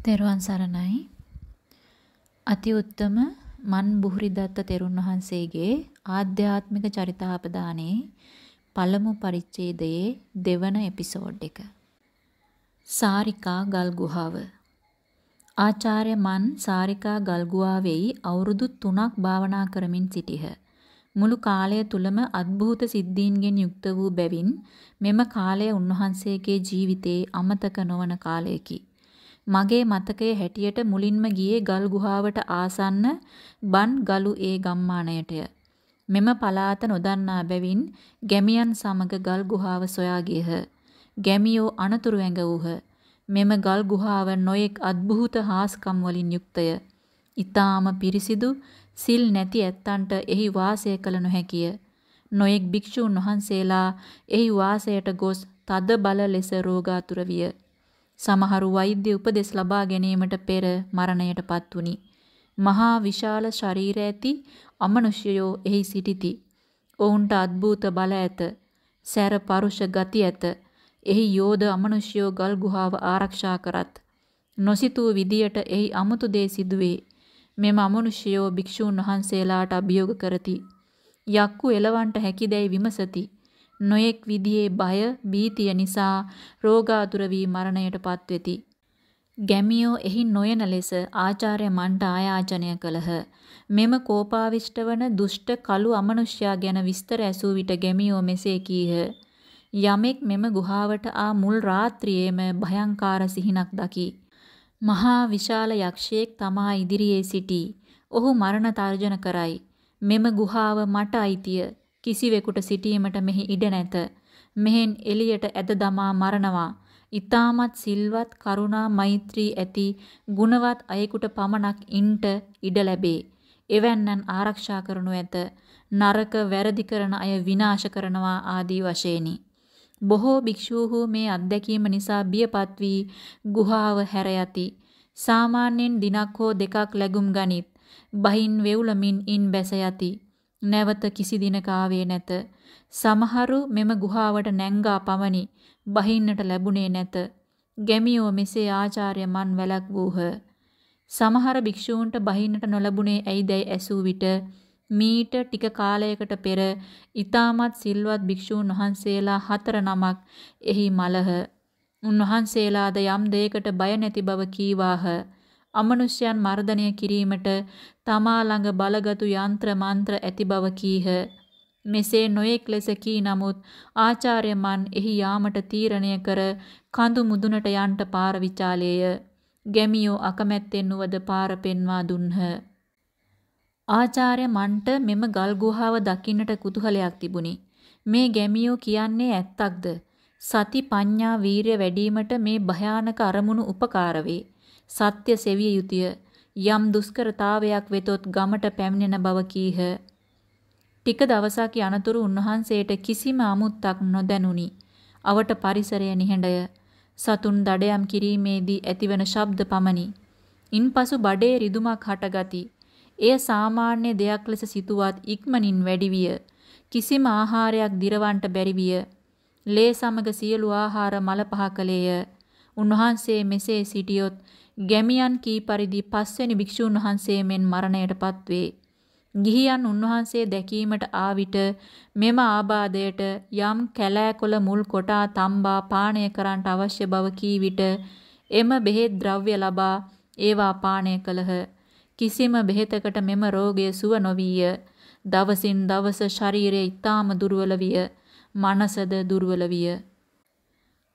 තෙරුවන් සරණයි. අති උත්තම මන් බුහුරිදත්ත තෙරුන් වහන්සේගේ ආධ්‍යාත්මික චරිතාපදානයේ පළමු පරිච්ඡේදයේ දෙවන එපිසෝඩ් එක. සාරිකා ගල් ගුහාව. ආචාර්ය මන් සාරිකා ගල් ගුහාවෙහි අවුරුදු 3ක් භාවනා කරමින් සිටිහ. මුළු කාලය තුලම අద్භූත සිද්ධීන්ගෙන් යුක්ත වූ බැවින් මෙම කාලය උන්වහන්සේගේ ජීවිතයේ අමතක නොවන කාලයකි. මගේ මතකයේ හැටියට මුලින්ම ගියේ ගල් ගුහාවට ආසන්න බන් ගලු ඒ ගම්මානයටය. මෙම පලාත නොදන්නා බැවින් ගැමියන් සමග ගල් ගුහාව සොයා ගියහ. ගැමියෝ අනතුරු ඇඟවූහ. මෙම ගල් ගුහාව නොයෙක් අద్භූත හාස්කම් වලින් යුක්තය. ඊ타ම පිරිසිදු සිල් නැති ඇත්තන්ට එහි වාසය කළ නොහැකිය. නොයෙක් භික්ෂූන් වහන්සේලා එහි වාසයට ගොස් තද බල ලෙස රෝගාතුර විය. සමහරු වෛද්‍ය උපදෙස් ලබා ගැනීමට පෙර මරණයටපත් වුනි. මහා විශාල ශරීර ඇති අමනුෂ්‍යයෝ එහි සිටිති. ඔවුන්ට අద్භූත බල ඇත. සැර පරුෂ ගති ඇත. එහි යෝධ අමනුෂ්‍යයෝ ගල් ගුහාව ආරක්ෂා කරත්. නොසිතූ විදියට එහි අමුතු දේ සිදුවේ. මෙම අමනුෂ්‍යයෝ භික්ෂූන් වහන්සේලාට අභියෝග කරති. යක්කු එලවන්ට හැකිදැයි විමසති. නොයෙක් විදිහේ බය, බීතිය නිසා රෝගාතුර වී මරණයටපත් වෙති. ගැමියෝ එහි නොයන ලෙස ආචාර්ය මන්ට ආයාචනය කළහ. මෙම කෝපාවිෂ්ඨ වන දුෂ්ට කළු අමනුෂ්‍යයා ගැන විස්තර ඇසූ විට ගැමියෝ මෙසේ කීහ. යමෙක් මෙම ගුහාවට ආ මුල් රාත්‍රියේම භයංකාර සිහිනක් දකි. මහා විශාල යක්ෂයෙක් තමා ඉදිරියේ සිටී. ඔහු මරණ තර්ජන කරයි. මෙම ගුහාව මට අයිතිය. කිසිවෙකුට සිටීමට මෙහි ඉඩ නැත. මෙහෙන් එළියට ඇද දමා මරනවා. ඊ타මත් සිල්වත් කරුණා මෛත්‍රී ඇති ගුණවත් අයෙකුට පමණක් ඉන්ට ඉඩ ලැබේ. එවැන්නන් ආරක්ෂා කරනු ඇත. නරක වැරදි කරන අය විනාශ කරනවා ආදී වශයෙනි. බොහෝ භික්ෂූහු මේ අත්දැකීම නිසා බියපත් වී ගුහාව හැර යති. සාමාන්‍යයෙන් දිනක් හෝ දෙකක් ලැබුම් ගනිත්. බහින් වෙවුලමින් ඉන් බැස යති. නැවත කිසි දිනක ආවේ නැත. සමහරු මෙම ගුහාවට නැංගා පමණි බහින්නට ලැබුණේ නැත. ගැමියෝ මෙසේ ආචාර්ය මන් වැලක් වූහ. සමහර භික්ෂූන්ට බහින්නට නොලැබුණේ ඇයිදැයි ඇසූ විට මීට ටික කාලයකට පෙර ඊ타මත් සිල්වත් භික්ෂූන් වහන්සේලා හතර නමක් එහි මලහ. උන්වහන්සේලාද යම් දෙයකට බය නැති බව කීවාහ. අමනුෂ්‍යයන් මර්ධනය කිරීමට තමා ළඟ බලගතු යంత్ర මන්ත්‍ර ඇති බව කීහ. මෙසේ නොයෙක් ලෙස කී නමුත් ආචාර්ය මන් එහි යාමට තීරණය කර කඳු මුදුනට යන්ට පාර විචාලේය. ගැමියෝ අකමැත්තෙන් නුවද පාර පෙන්වා දුන්හ. ආචාර්ය මන්ට මෙම ගල් ගුහාව දකින්නට කුතුහලයක් තිබුණි. මේ ගැමියෝ කියන්නේ ඇත්තක්ද? සති පඤ්ඤා වීරිය වැඩිවීමට මේ භයානක අරමුණු උපකාර වේ. සත්‍ය සෙවිය යුතුය. යම් දුෂ්කරතාවයක් වෙතොත් ගමට පැමිණෙන බව කීහ. ටික දවසක් යනතුරු උන්වහන්සේට කිසිම අමුත්තක් නොදැනුනි. අවට පරිසරය නිහඬය. සතුන් දඩයම් කිරීමේදී ඇතිවන ශබ්ද පමණි. ඉන්පසු බඩේ රිදුමක් හටගති. එය සාමාන්‍ය දෙයක් ලෙස සිතුවත් ඉක්මනින් වැඩි විය. කිසිම ආහාරයක් දිරවන්නට බැරි විය. ලේ සමග සියලු ආහාර මල පහ කළේය. උන්වහන්සේ මෙසේ සිටියොත් ගැමියන් කී පරිදි පස්වැනි භික්ෂූන් වහන්සේ මෙන් මරණයටපත් වේ. ගිහියන් උන්වහන්සේ දැකීමට ආ විට මෙම ආබාධයට යම් කැලෑකොළ මුල් කොටා තම්බා පානය කරන්නට අවශ්‍ය බව කී විට එම බෙහෙත් ද්‍රව්‍ය ලබා ඒවා පානය කළහ. කිසිම බෙහෙතකට මෙම රෝගය සුව නොවිය. දවසින් දවස ශරීරය ඊටාම දුර්වල විය. මනසද දුර්වල විය.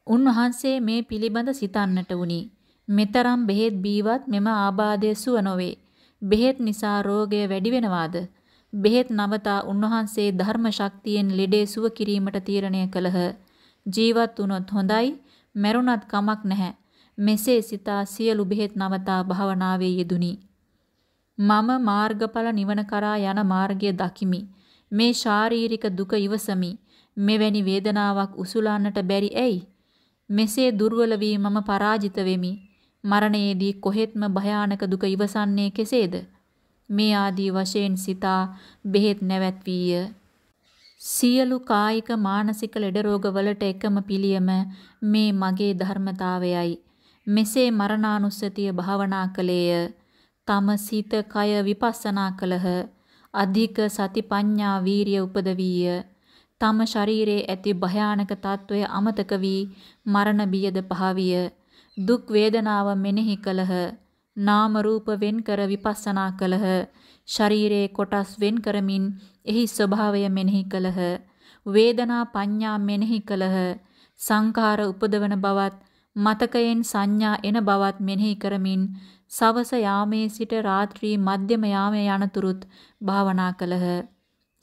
උන්වහන්සේ මේ පිළිබඳ සිතන්නට වුණි. මෙතරම් බෙහෙත් බීවත් මෙම ආබාධය සුව නොවේ. බෙහෙත් නිසා රෝගය වැඩි වෙනවාද? බෙහෙත් නවතා උන්වහන්සේ ධර්ම ශක්තියෙන් ලෙඩේ සුව කිරීමට තීරණය කළහ. ජීවත් වුණොත් හොඳයි, මැරුණත් කමක් නැහැ. මෙසේ සිතා සියලු බෙහෙත් නවතා භාවනාවේ යෙදුනි. මම මාර්ගඵල නිවන කරා යන මාර්ගය දකිමි. මේ ශාරීරික දුක ඉවසමි. මෙවැනි වේදනාවක් උසුලන්නට බැරි ඇයි? මෙසේ දුර්වල වී මම පරාජිත වෙමි. මරණයේදී කොහෙත්ම භයානක දුක ඉවසන්නේ කෙසේද? මේ ආදී වශයෙන් සිතා බෙහෙත් නැවැත්වීය. සියලු කායික මානසික ලෙඩ රෝගවලට එකම පිළියම මේ මගේ ධර්මතාවයයි. මෙසේ මරණානුස්සතිය භාවනා කලේය. තම සිත කය විපස්සනා කළහ. අධික සතිපඤ්ඤා වීරිය උපදවීය. තම ශරීරයේ ඇති භයානක తত্ত্বය අමතක වී මරණ බියද පහවිය. දුක් වේදනාව මෙනෙහි කළහ. නාම රූප වෙන් කර විපස්සනා කළහ. ශරීරයේ කොටස් වෙන් කරමින් එහි ස්වභාවය මෙනෙහි කළහ. වේදනා පඤ්ඤා මෙනෙහි කළහ. සංඛාර උපදවන බවත් මතකයෙන් සංඥා එන බවත් මෙනෙහි කරමින් සවස යාමේ සිට රාත්‍රී මධ්‍යම යාමේ යනතුරුත් භාවනා කළහ.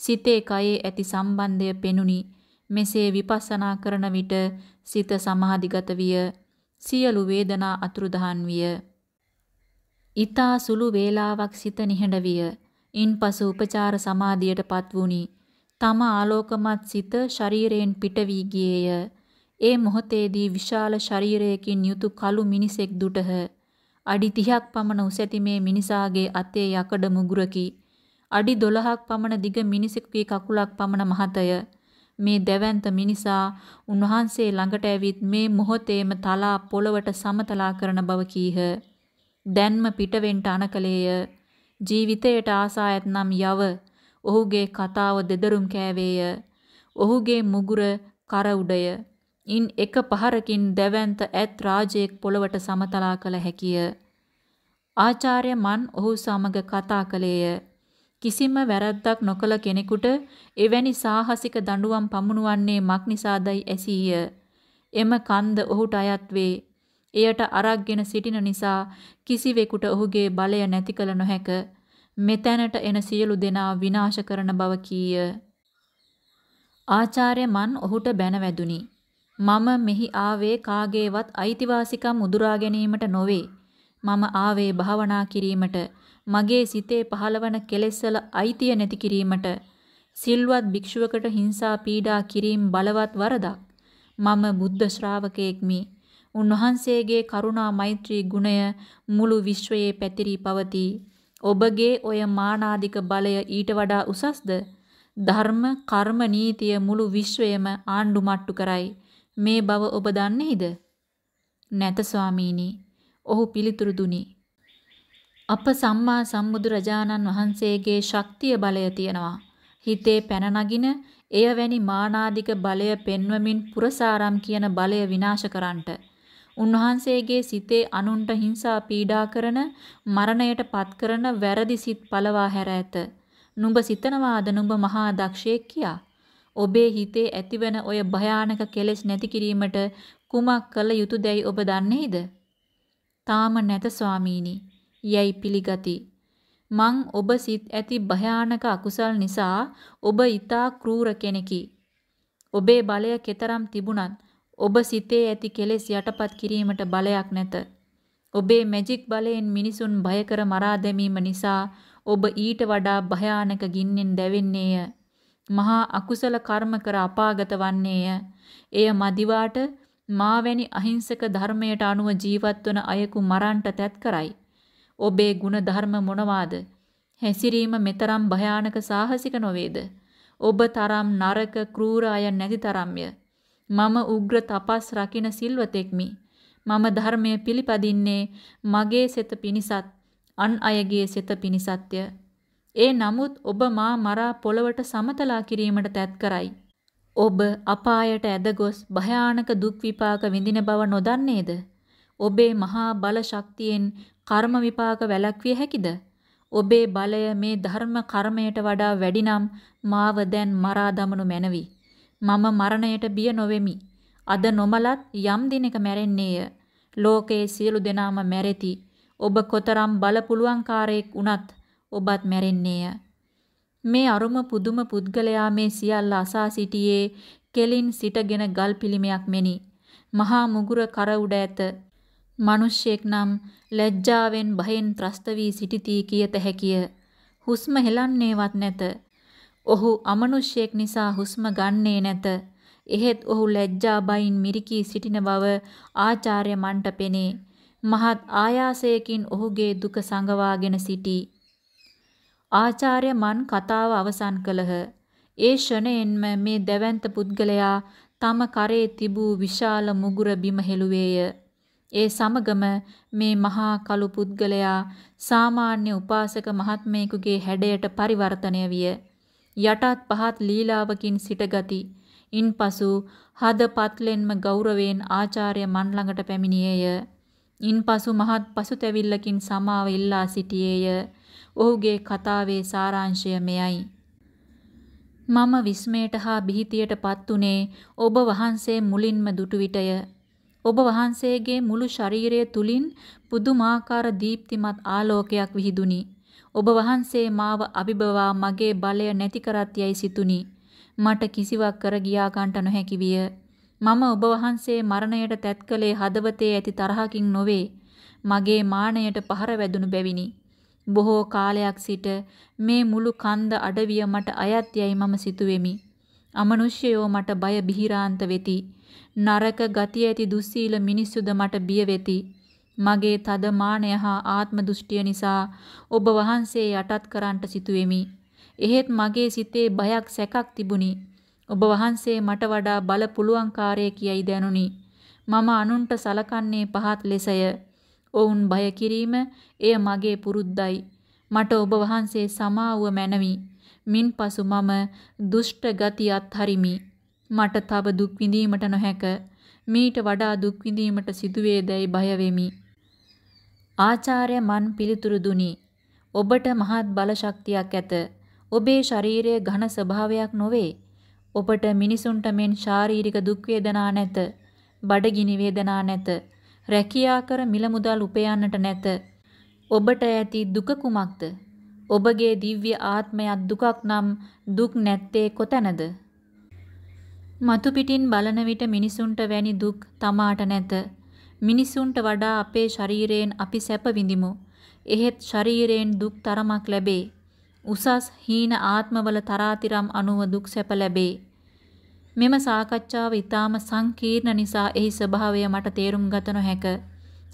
සිතේ කයේ ඇති සම්බන්ධය පෙනුනි. මෙසේ විපස්සනා කරන විට සිත සමාධිගත විය. සියලු වේදනා අතුරුදහන් විය. ඊතා සුළු වේලාවක් සිත නිහඬ විය. ඉන්පසු උපචාර සමාධියටපත් වුනි. තම ආලෝකමත් සිත ශරීරයෙන් පිට වී ගියේය. ඒ මොහොතේදී විශාල ශරීරයකින් යුතු කළු මිනිසෙක් දුටහ. අඩි 30ක් පමණ උස ඇති මේ මිනිසාගේ අතේ යකඩ මුගුරකි. අඩි 12ක් පමණ දිග මිනිසෙකුගේ කකුලක් පමණ මහතය. මේ දැවැන්ත මිනිසා උන්වහන්සේ ළඟට ඇවිත් මේ මොහොතේම තලා පොළවට සමතලා කරන බව කීහ. දැන්ම පිටවෙන්ට අනකලේය. ජීවිතයට ආසා ඇතනම් යව. ඔහුගේ කතාව දෙදරුම් කෑවේය. ඔහුගේ මුගුර කර උඩය. ඉන් එක පහරකින් දැවැන්ත ඇත් රාජයෙක් පොළවට සමතලා කළ හැකිය. ආචාර්ය මන් ඔහු සමග කතා කළේය. කිසිම වැරැද්දක් නොකළ කෙනෙකුට එවැනි සාහසික දඬුවම් පමුණුවන්නේ මක් නිසාදයි ඇසීය. එම කන්ද ඔහුට අයත් වේ. එයට අරක්ගෙන සිටින නිසා කිසිවෙකුට ඔහුගේ බලය නැති කළ නොහැක. මෙතැනට එන සියලු දෙනා විනාශ කරන බව කීය. ආචාර්ය මන් ඔහුට බැන වැදුනි. මම මෙහි ආවේ කාගේවත් අයිතිවාසිකම් උදුරා ගැනීමට නොවේ. මම ආවේ භාවනා කිරීමට. මගේ සිතේ පහළවන කෙලෙස්වල අයිතිය නැති කිරීමට සිල්වත් භික්ෂුවකට හිංසා පීඩා කිරීම බලවත් වරදක්. මම බුද්ධ ශ්‍රාවකයෙක්මි. උන්වහන්සේගේ කරුණා මෛත්‍රී ගුණය මුළු විශ්වයේ පැතිරී පවතී. ඔබගේ ඔය මානාදික බලය ඊට වඩා උසස්ද? ධර්ම කර්ම නීතිය මුළු විශ්වයම ආණ්ඩු මට්ටු කරයි. මේ බව ඔබ දන්නේද? නැත ස්වාමීනි. ඔහු පිළිතුරු දුනි. අප සම්මා සම්බුදු රජාණන් වහන්සේගේ ශක්තිය බලය තියනවා. හිතේ පැන නගින එය වැනි මානාදික බලය පෙන්වමින් පුරසාරම් කියන බලය විනාශ කරන්නට. උන්වහන්සේගේ සිතේ අනුන්ට හිංසා පීඩා කරන මරණයට පත් කරන වැරදි සිත් පළවා හැර ඇත. නුඹ සිතනවාද නුඹ මහා දක්ෂයෙක් කියා? ඔබේ හිතේ ඇතිවන ඔය භයානක කෙලෙස් නැති කිරීමට කුමක් කළ යුතුදැයි ඔබ දන්නේද? තාම නැත ස්වාමීනි. යැයි පිළිගති. මං ඔබ සිත් ඇති භයානක අකුසල් නිසා ඔබ ඊතා క్రూර කෙනෙකි. ඔබේ බලය කෙතරම් තිබුණත් ඔබ සිතේ ඇති කෙලෙස් යටපත් කිරීමට බලයක් නැත. ඔබේ මැජික් බලයෙන් මිනිසුන් බය කර මරා දැමීම නිසා ඔබ ඊට වඩා භයානක ගින්නෙන් දැවෙන්නේය. මහා අකුසල කර්ම කර අපාගත වන්නේය. එය මදිවාට මාවැනි අහිංසක ධර්මයට අනුව ජීවත් වන අයෙකු මරන්ට තැත් කරයි. ඔබේ ගුණ ධර්ම මොනවාද? හැසිරීම මෙතරම් භයානක සාහසික නොවේද? ඔබ තරම් නරක క్రూර අය නැති තරම්ය. මම උග්‍ර තපස් රකින සිල්වතෙක්මි. මම ධර්මය පිළිපදින්නේ මගේ සිත පිනිසත් අන් අයගේ සිත පිනිසත්ය. ඒ නමුත් ඔබ මා මරා පොළවට සමතලා කිරීමට තැත් කරයි. ඔබ අපායට ඇද ගොස් භයානක දුක් විපාක විඳින බව නොදන්නේද? ඔබේ මහා බල ශක්තියෙන් කර්ම විපාක වැළැක්විය හැකිද? ඔබේ බලය මේ ධර්ම කර්මයට වඩා වැඩි නම් මාව දැන් මරා දමනු මැනවි. මම මරණයට බිය නොවෙමි. අද නොමලත් යම් දිනක මැරෙන්නේය. ලෝකයේ සියලු දෙනාම මැරෙති. ඔබ කොතරම් බල පුළුවන්කාරයෙක් වුණත් ඔබත් මැරෙන්නේය. මේ අරුම පුදුම පුද්ගලයා මේ සියල්ල අසා සිටියේ කෙලින් සිටගෙන ගල් පිළිමයක් මෙනි. මහා මුගුර කර උඩ ඇත. මිනිසෙක් නම් ලැජ්ජාවෙන් බයෙන් ත්‍රස්ත වී සිටිති කියත හැකිය. හුස්ම හෙලන්නේවත් නැත. ඔහු අමනුෂ්‍යයෙක් නිසා හුස්ම ගන්නේ නැත. එහෙත් ඔහු ලැජ්ජා බයින් මිරිකී සිටින බව ආචාර්ය මන්ට පෙනේ. මහත් ආයාසයකින් ඔහුගේ දුක සංගවාගෙන සිටී. ආචාර්ය මන් කතාව අවසන් කළහ. ඒ ෂණයෙන්ම මේ දැවැන්ත පුද්ගලයා තම කරේ තිබූ විශාල මුගුර බිම හෙළුවේය. ඒ සමගම මේ මහා කළු පුද්ගලයා සාමාන්‍ය උපාසක මහත්මයෙකුගේ හැඩයට පරිවර්තනය විය. යටත් පහත් ලීලාවකින් සිටගති. ඉන්පසු හද පත්ලෙන්ම ගෞරවයෙන් ආචාර්ය මන් ළඟට පැමිණියේය. ඉන්පසු මහත් පසුතැවිල්ලකින් සමාව ඉල්ලා සිටියේය. ඔහුගේ කතාවේ සාරාංශය මෙයයි. මම විස්මයට හා බිහිතියටපත් උනේ ඔබ වහන්සේ මුලින්ම දුටු විටය. ඔබ වහන්සේගේ මුළු ශරීරය තුලින් පුදුමාකාර දීප්තිමත් ආලෝකයක් විහිදුනි. ඔබ වහන්සේ මාව අභිබවා මගේ බලය නැති කරත් යයි සිතුනි. මට කිසිවක් කර ගියා ගන්නට නොහැකි විය. මම ඔබ වහන්සේ මරණයට තැත් කළේ හදවතේ ඇති තරහකින් නොවේ. මගේ මානයට පහර වැදුණු බැවිනි. බොහෝ කාලයක් සිට මේ මුළු කන්ද අඩවිය මට අයත් යයි මම සිතුවෙමි. අමනුෂ්‍යයෝ මට බය බිහිරාන්ත වෙති. නරක ගතිය ඇති දුස්සීල මිනිස්සුද මට බිය වෙති. මගේ තද මානය හා ආත්ම දෘෂ්ටිය නිසා ඔබ වහන්සේ යටත් කරන්නට සිටුවෙමි. එහෙත් මගේ සිතේ බයක් සැකක් තිබුණි. ඔබ වහන්සේ මට වඩා බල පුළුවන්කාරයෙක් යයි දැනුනි. මම අනුන්ට සලකන්නේ පහත් ලෙසය. ඔවුන් බය කිරීම එය මගේ පුරුද්දයි. මට ඔබ වහන්සේ සමාවුව මැනවි. මින්පසු මම දුෂ්ට ගති අත්හරිමි. මට තව දුක් විඳීමට නොහැක. මීට වඩා දුක් විඳීමට සිදුවේදැයි බය වෙමි. ආචාර්ය මන් පිළිතුරු දුනි. ඔබට මහත් බල ශක්තියක් ඇත. ඔබේ ශරීරයේ ඝන ස්වභාවයක් නොවේ. ඔබට මිනිසුන්ට මෙන් ශාරීරික දුක් වේදනා නැත. බඩගිනි වේදනා නැත. රැකියා කර මිල මුදල් උපයන්නට නැත. ඔබට ඇති දුක කුමක්ද? ඔබගේ දිව්‍ය ආත්මයක් දුකක් නම් දුක් නැත්තේ කොතැනද? මතු පිටින් බලන විට මිනිසුන්ට වැනි දුක් තමාට නැත. මිනිසුන්ට වඩා අපේ ශරීරයෙන් අපි සැප විඳිමු. එහෙත් ශරීරයෙන් දුක් තරමක් ලැබේ. උසස් හීන ආත්මවල තරාතිරම් අනුව දුක් සැප ලැබේ. මෙම සාකච්ඡාව ඊටාම සංකීර්ණ නිසා එහි ස්වභාවය මට තේරුම් ගත නොහැක.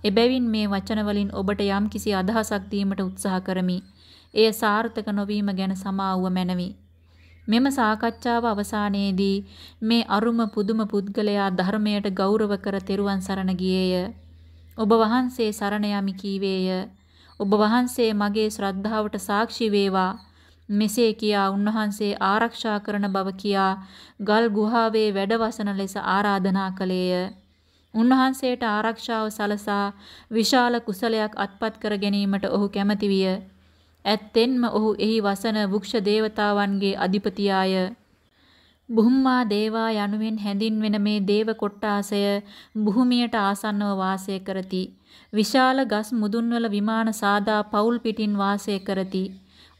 එබැවින් මේ වචන වලින් ඔබට යම්කිසි අදහසක් දීමට උත්සාහ කරමි. එය සාර්ථක නොවීම ගැන සමාවුව මැනවි. මෙම සාකච්ඡාව අවසානයේදී මේ අරුම පුදුම පුද්ගලයා ධර්මයට ගෞරව කර තෙරුවන් සරණ ගියේය. ඔබ වහන්සේ සරණ යමි කීවේය. ඔබ වහන්සේ මගේ ශ්‍රද්ධාවට සාක්ෂි වේවා. මෙසේ කියා උන්වහන්සේ ආරක්ෂා කරන බව කියා ගල් ගුහාවේ වැඩවසන ලෙස ආරාධනා කළේය. උන්වහන්සේට ආරක්ෂාව සලසා විශාල කුසලයක් අත්පත් කර ගැනීමට ඔහු කැමැති විය. ඇත්තෙන්ම ඔහු එහි වසන වෘක්ෂ දේවතාවන්ගේ අධිපතියාය. බුම්මා දේවා යනුවෙන් හැඳින්වෙන මේ දේව කොට්ටාසය භූමියට ආසන්නව වාසය කරති. විශාල ගස් මුදුන්වල විමාන සාදා පවුල් පිටින් වාසය කරති.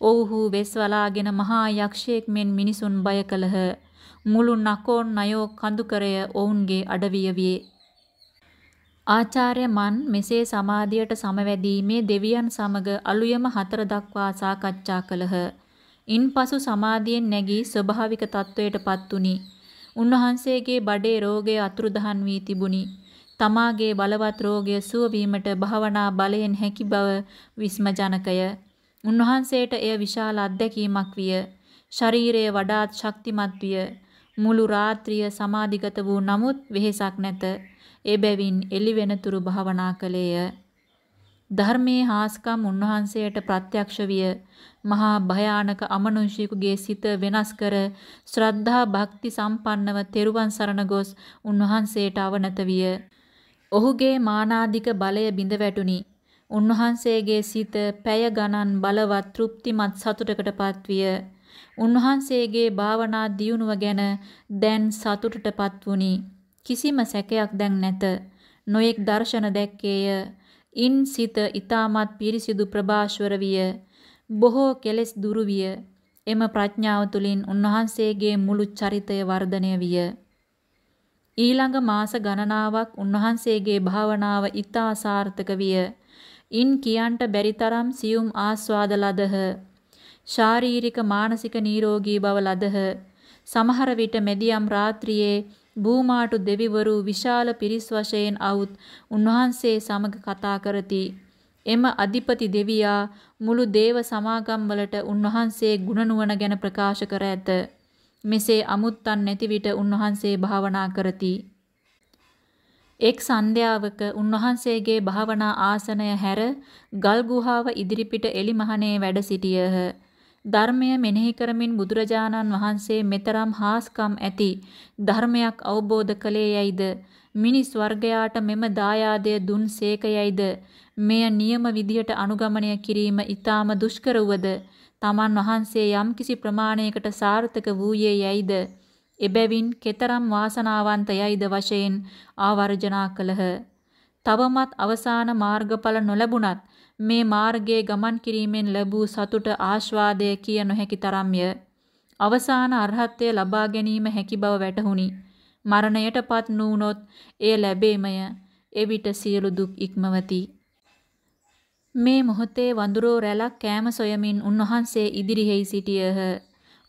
ඔව්හු වෙස් වලාගෙන මහා යක්ෂයෙක් මෙන් මිනිසුන් බය කළහ. මුළු නකෝන් නයෝ කඳුකරය ඔවුන්ගේ අඩවිය වියේ. ආචාර්ය මන් මෙසේ සමාධියට සමවැදීමේ දෙවියන් සමග අලුයම හතර දක්වා සාකච්ඡා කළහ. ඉන්පසු සමාධියෙන් නැගී ස්වභාවික තත්වයටපත් උනි. උන්වහන්සේගේ බඩේ රෝගය අතුරුදහන් වී තිබුණි. තමාගේ බලවත් රෝගය සුව වීමට භාවනා බලයෙන් හැකි බව විස්මජනකය. උන්වහන්සේට එය විශාල අත්දැකීමක් විය. ශරීරය වඩාත් ශක්තිමත් විය. මුළු රාත්‍රිය සමාධිගත වූ නමුත් වෙහෙසක් නැත. ඒ බැවින් එළි වෙනතුරු භාවනා කළේය. ධර්මයේ හාස්කම් උන්වහන්සේට ප්‍රත්‍යක්ෂ විය. මහා භයානක අමනුෂ්‍යයෙකුගේ සිත වෙනස් කර ශ්‍රද්ධා භක්ති සම්පන්නව තෙරුවන් සරණ ගොස් උන්වහන්සේට අවනත විය. ඔහුගේ මානාධික බලය බිඳ වැටුනි. උන්වහන්සේගේ සිත පැය ගණන් බලවත් තෘප්තිමත් සතුටකටපත් විය. උන්වහන්සේගේ භාවනා දියුණුව ගැන දැන් සතුටටපත් වුනි. කිසිම සැකයක් දැන් නැත. නොයෙක් දර්ශන දැක්කේය. ඉන් සිත ඊ타මත් පිරිසිදු ප්‍රභාස්වර විය. බොහෝ කෙලෙස් දුරු විය. එම ප්‍රඥාව තුළින් උන්වහන්සේගේ මුළු චරිතය වර්ධනය විය. ඊළඟ මාස ගණනාවක් උන්වහන්සේගේ භාවනාව ඊතා සාර්ථක විය. ඉන් කියන්ට බැරි තරම් සියුම් ආස්වාද ලදහ. ශාරීරික මානසික නිරෝගී බව ලදහ. සමහර විට මෙදියම් රාත්‍රියේ භූමාටු දෙවිවරු විශාල පිරිස් වශයෙන් අවුත් උන්වහන්සේ සමග කතා කරති. එම අධිපති දෙවියා මුළු දේව සමාගම් වලට උන්වහන්සේ ගුණ ගැන ප්‍රකාශ කර ඇත. මෙසේ අමුත්තන් නැති විට උන්වහන්සේ භාවනා කරති. එක් සන්ධ්‍යාවක උන්වහන්සේගේ භාවනා ආසනය හැර ගල් ගුහාව ඉදිරිපිට එලිමහනේ වැඩ සිටියහ. ධර්මය මෙනෙහි කරමින් බුදුරජාණන් වහන්සේ මෙතරම් හාස්කම් ඇති ධර්මයක් අවබෝධ කළේ යයිද? මිනිස් වර්ගයාට මෙම දායාදය දුන් සේකයයිද මෙය නියම විදිහට අනුගමනය කිරීම ඊටාම දුෂ්කර වුවද? තමන් වහන්සේ යම්කිසි ප්‍රමාණයකට සාර්ථක වූයේ යයිද? එබැවින් කෙතරම් වාසනාවන්ත යයිද වශයෙන් ආවර්ජනා කළහ. තවමත් අවසාන මාර්ගඵල නොලැබුණත් මේ මාර්ගයේ ගමන් කිරීමෙන් ලැබූ සතුට ආස්වාදය කිය නොහැකි තරම්ය. අවසාන අරහත්ත්වය ලබා ගැනීම හැකි බව වැටහුණි. මරණයටපත් නුනොත් එය ලැබෙමය. එවිට සියලු දුක් ඉක්මවති. මේ මොහොතේ වඳුරෝ රැලක් කෑම සොයමින් උන්වහන්සේ ඉදිරිෙහි සිටියහ.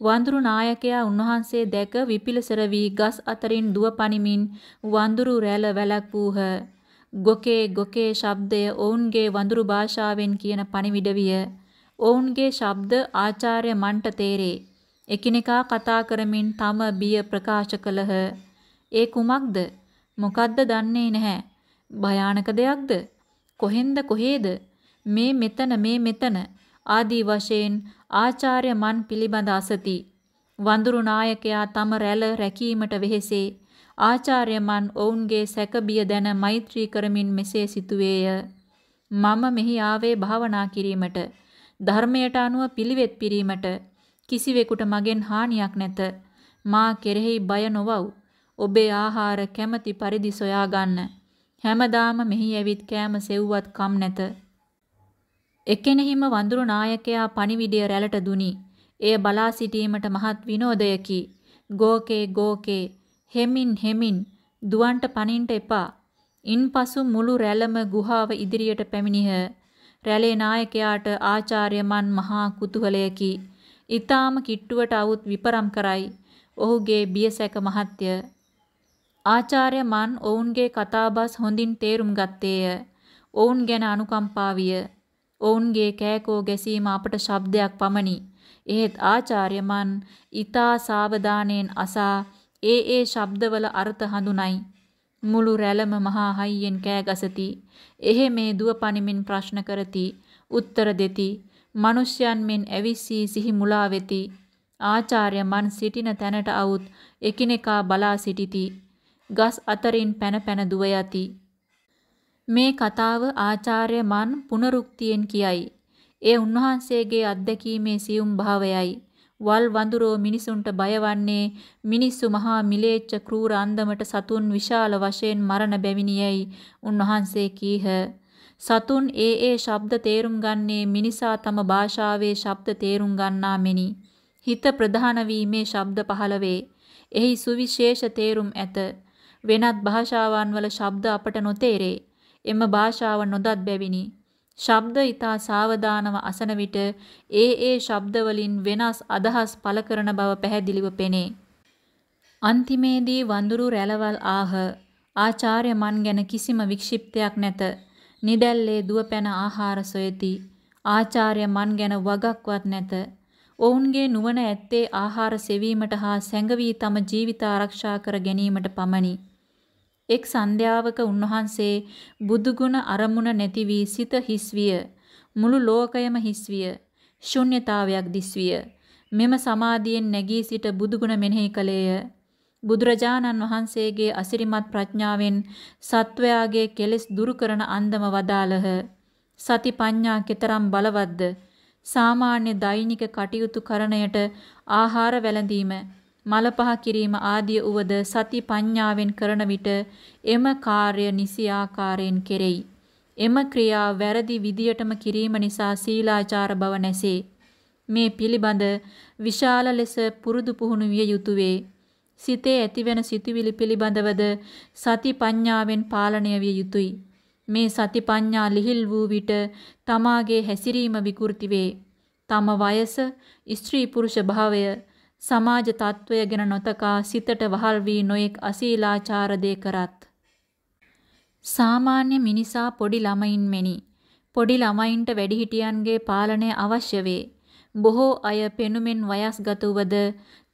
වඳුරු නායකයා උන්වහන්සේ දැක විපිලසර වී ගස් අතරින් දුව පනිමින් වඳුරු රැළ වැළැක්වූහ. ගොකේ ගොකේ ශබ්දය ඔවුන්ගේ වඳුරු භාෂාවෙන් කියන පණිවිඩ විය. ඔවුන්ගේ ශබ්ද ආචාර්ය මන්ට තේරේ. එකිනෙකා කතා කරමින් තම බිය ප්‍රකාශ කළහ. ඒ කුමක්ද? මොකද්ද දන්නේ නැහැ. භයානක දෙයක්ද? කොහෙන්ද කොහේද? මේ මෙතන මේ මෙතන ආදී වශයෙන් ආචාර්ය මන් පිළිබඳ අසති. වඳුරු නායකයා තම රැළ රැකීමට වෙහෙසේ ආචාර්යමන් ඔවුන්ගේ සැකබිය දැන මෛත්‍රී කරමින් මෙසේ සිතුවේය. මම මෙහි ආවේ භාවනා කිරීමට, ධර්මයට අනුව පිළිවෙත් පිරීමට, කිසිවෙකුට මගෙන් හානියක් නැත. මා කෙරෙහි බය නොවව්. ඔබේ ආහාර කැමැති පරිදි සොයා ගන්න. හැමදාම මෙහි ඇවිත් කෑම සෙව්වත් කම් නැත. එකෙනෙහිම වඳුරු නායකයා පණිවිඩය රැළට දුනි. එය බලා සිටීමට මහත් විනෝදයකි. ගෝකේ ගෝකේ හෙමින් හෙමින් දුවන්ට පනින්ට එපා. ඉන්පසු මුළු රැළම ගුහාව ඉදිරියට පැමිණිහ. රැළේ නායකයාට ආචාර්යමන් මහා කුතුහලයකි. ඊ타ම කිට්ටුවට අවුත් විපරම් කරයි. ඔහුගේ බියසැක මහත්ය. ආචාර්යමන් ඔවුන්ගේ කතාබස් හොඳින් තේරුම් ගත්තේය. ඔවුන් ගැන අනුකම්පා විය. ඔවුන්ගේ කෑකෝ ගැසීම අපට ශබ්දයක් පමණි. එහෙත් ආචාර්යමන් ඊතා සාවධානයෙන් අසා ඒ ඒ ශබ්දවල අර්ථ හඳුනයි. මුළු රැළම මහා හයියෙන් කෑගසති. එහෙ මේ දුව පනිමින් ප්‍රශ්න කරති. උත්තර දෙති. මිනිසයන් මෙන් ඇවිස්සී සිහි මුලා වෙති. ආචාර්ය මන් සිටින තැනට අවුත් එකිනෙකා බලා සිටිති. ගස් අතරින් පැන පැන දුව යති. මේ කතාව ආචාර්ය මන් පුනරුක්තියෙන් කියයි. ඒ උන්වහන්සේගේ අත්දැකීමේ සියුම් භාවයයි. වල් වඳුරෝ මිනිසුන්ට බයවන්නේ මිනිස්සු මහා මිලේච්ඡ කෲර අන්දමට සතුන් විශාල වශයෙන් මරණ බැවිනියයි උන්වහන්සේ කීහ. සතුන් ඒ ඒ ශබ්ද තේරුම් ගන්නේ මිනිසා තම භාෂාවේ ශබ්ද තේරුම් ගන්නා මෙනි. හිත ප්‍රධාන වීමේ ශබ්ද පහළ වේ. එහි සුවිශේෂ තේරුම් ඇත. වෙනත් භාෂාවන් වල ශබ්ද අපට නොතේරේ. එම භාෂාව නොදත් බැවිනි. ශබ්ද ඊතා සාවධානව අසන විට ඒ ඒ ශබ්ද වලින් වෙනස් අදහස් පළ කරන බව පැහැදිලිව පෙනේ. අන්තිමේදී වඳුරු රැළවල් ආහ. ආචාර්ය මන් ගැන කිසිම වික්ෂිප්තයක් නැත. නිදැල්ලේ දුව පැන ආහාර සොයති. ආචාර්ය මන් ගැන වගක්වත් නැත. ඔවුන්ගේ නුවණ ඇත්තේ ආහාර සෙවීමට හා සැඟවී තම ජීවිත ආරක්ෂා කර ගැනීමට පමණි. එක් සන්ධ්‍යාවක උන්වහන්සේ බුදුගුණ අරමුණ නැති වී සිත හිස්විය. මුළු ලෝකයම හිස්විය. ශුන්්‍යතාවයක් දිස්විය. මෙම සමාධියෙන් නැගී සිට බුදුගුණ මෙනෙහි කළේය. බුදුරජාණන් වහන්සේගේ අසිරිමත් ප්‍රඥාවෙන් සත්වයාගේ කෙලෙස් දුරු කරන අන්දම වදාළහ. සති පඤ්ඤා කෙතරම් බලවත්ද? සාමාන්‍ය දෛනික කටයුතු කරණයට ආහාර වැළඳීම මල පහ කිරීම ආදිය උවද සති පඤ්ඤාවෙන් කරන විට එම කාර්ය නිසි ආකාරයෙන් කෙරෙයි. එම ක්‍රියා වැරදි විදියටම කිරීම නිසා සීලාචාර බව නැසේ. මේ පිළිබඳ විශාල ලෙස පුරුදු පුහුණු විය යුතුය. සිතේ ඇතිවෙන සිතුවිලි පිළිබඳවද සති පඤ්ඤාවෙන් පාලනය විය යුතුය. මේ සති පඤ්ඤා ලිහිල් වූ විට තමාගේ හැසිරීම විකෘති වේ. තම වයස, ස්ත්‍රී පුරුෂ භාවය, සමාජ තත්වය ගැන නොතකා සිතට වහල් වී නොයෙක් අසීලාචාර දේ කරත් සාමාන්‍ය මිනිසා පොඩි ළමයින් මෙනි. පොඩි ළමයින්ට වැඩිහිටියන්ගේ පාලනය අවශ්‍ය වේ. බොහෝ අය පෙනුමෙන් වයස්ගත වූද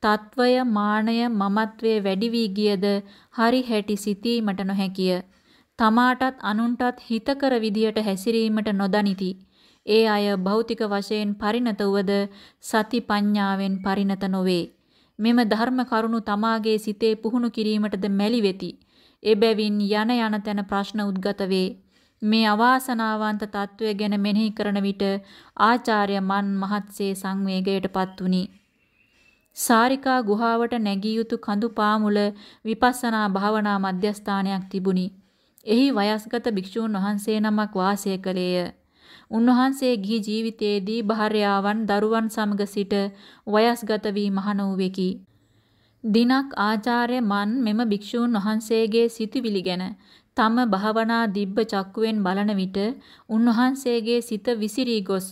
තත්වය මානය මමත්වයේ වැඩි වී ගියද හරි හැටි සිතීමට නොහැකිය. තමාටත් අනුන්ටත් හිතකර විදියට හැසිරීමට නොදනිති. ඒ අය භෞතික වශයෙන් පරිණත වූද සති පඤ්ඤාවෙන් පරිණත නොවේ. මෙම ධර්ම කරුණු තමාගේ සිතේ පුහුණු කිරීමටද මැලි වෙති. එබැවින් යන යන තැන ප්‍රශ්න උද්ගත වේ. මේ අවාසනාවන්ත తත්වය ගැන මෙනෙහි කරන විට ආචාර්ය මන් මහත්සේ සංවේගයටපත් වුනි. සාරිකා ගුහාවට නැගී යුතු කඳු පාමුල විපස්සනා භාවනා මධ්‍යස්ථානයක් තිබුණි. එහි වයස්ගත භික්ෂූන් වහන්සේ නමක් වාසය කළේය. උන්වහන්සේ ගිහි ජීවිතයේදී භාර්යාවන් දරුවන් සමග සිට වයස්ගත වී මහණ වූවෙකි. දිනක් ආචාර්ය මන් මෙම භික්ෂූන් වහන්සේගේ සිතුවිලි ගැන තම භාවනා දිබ්බ චක්කුවෙන් බලන විට උන්වහන්සේගේ සිත විසිරී ගොස්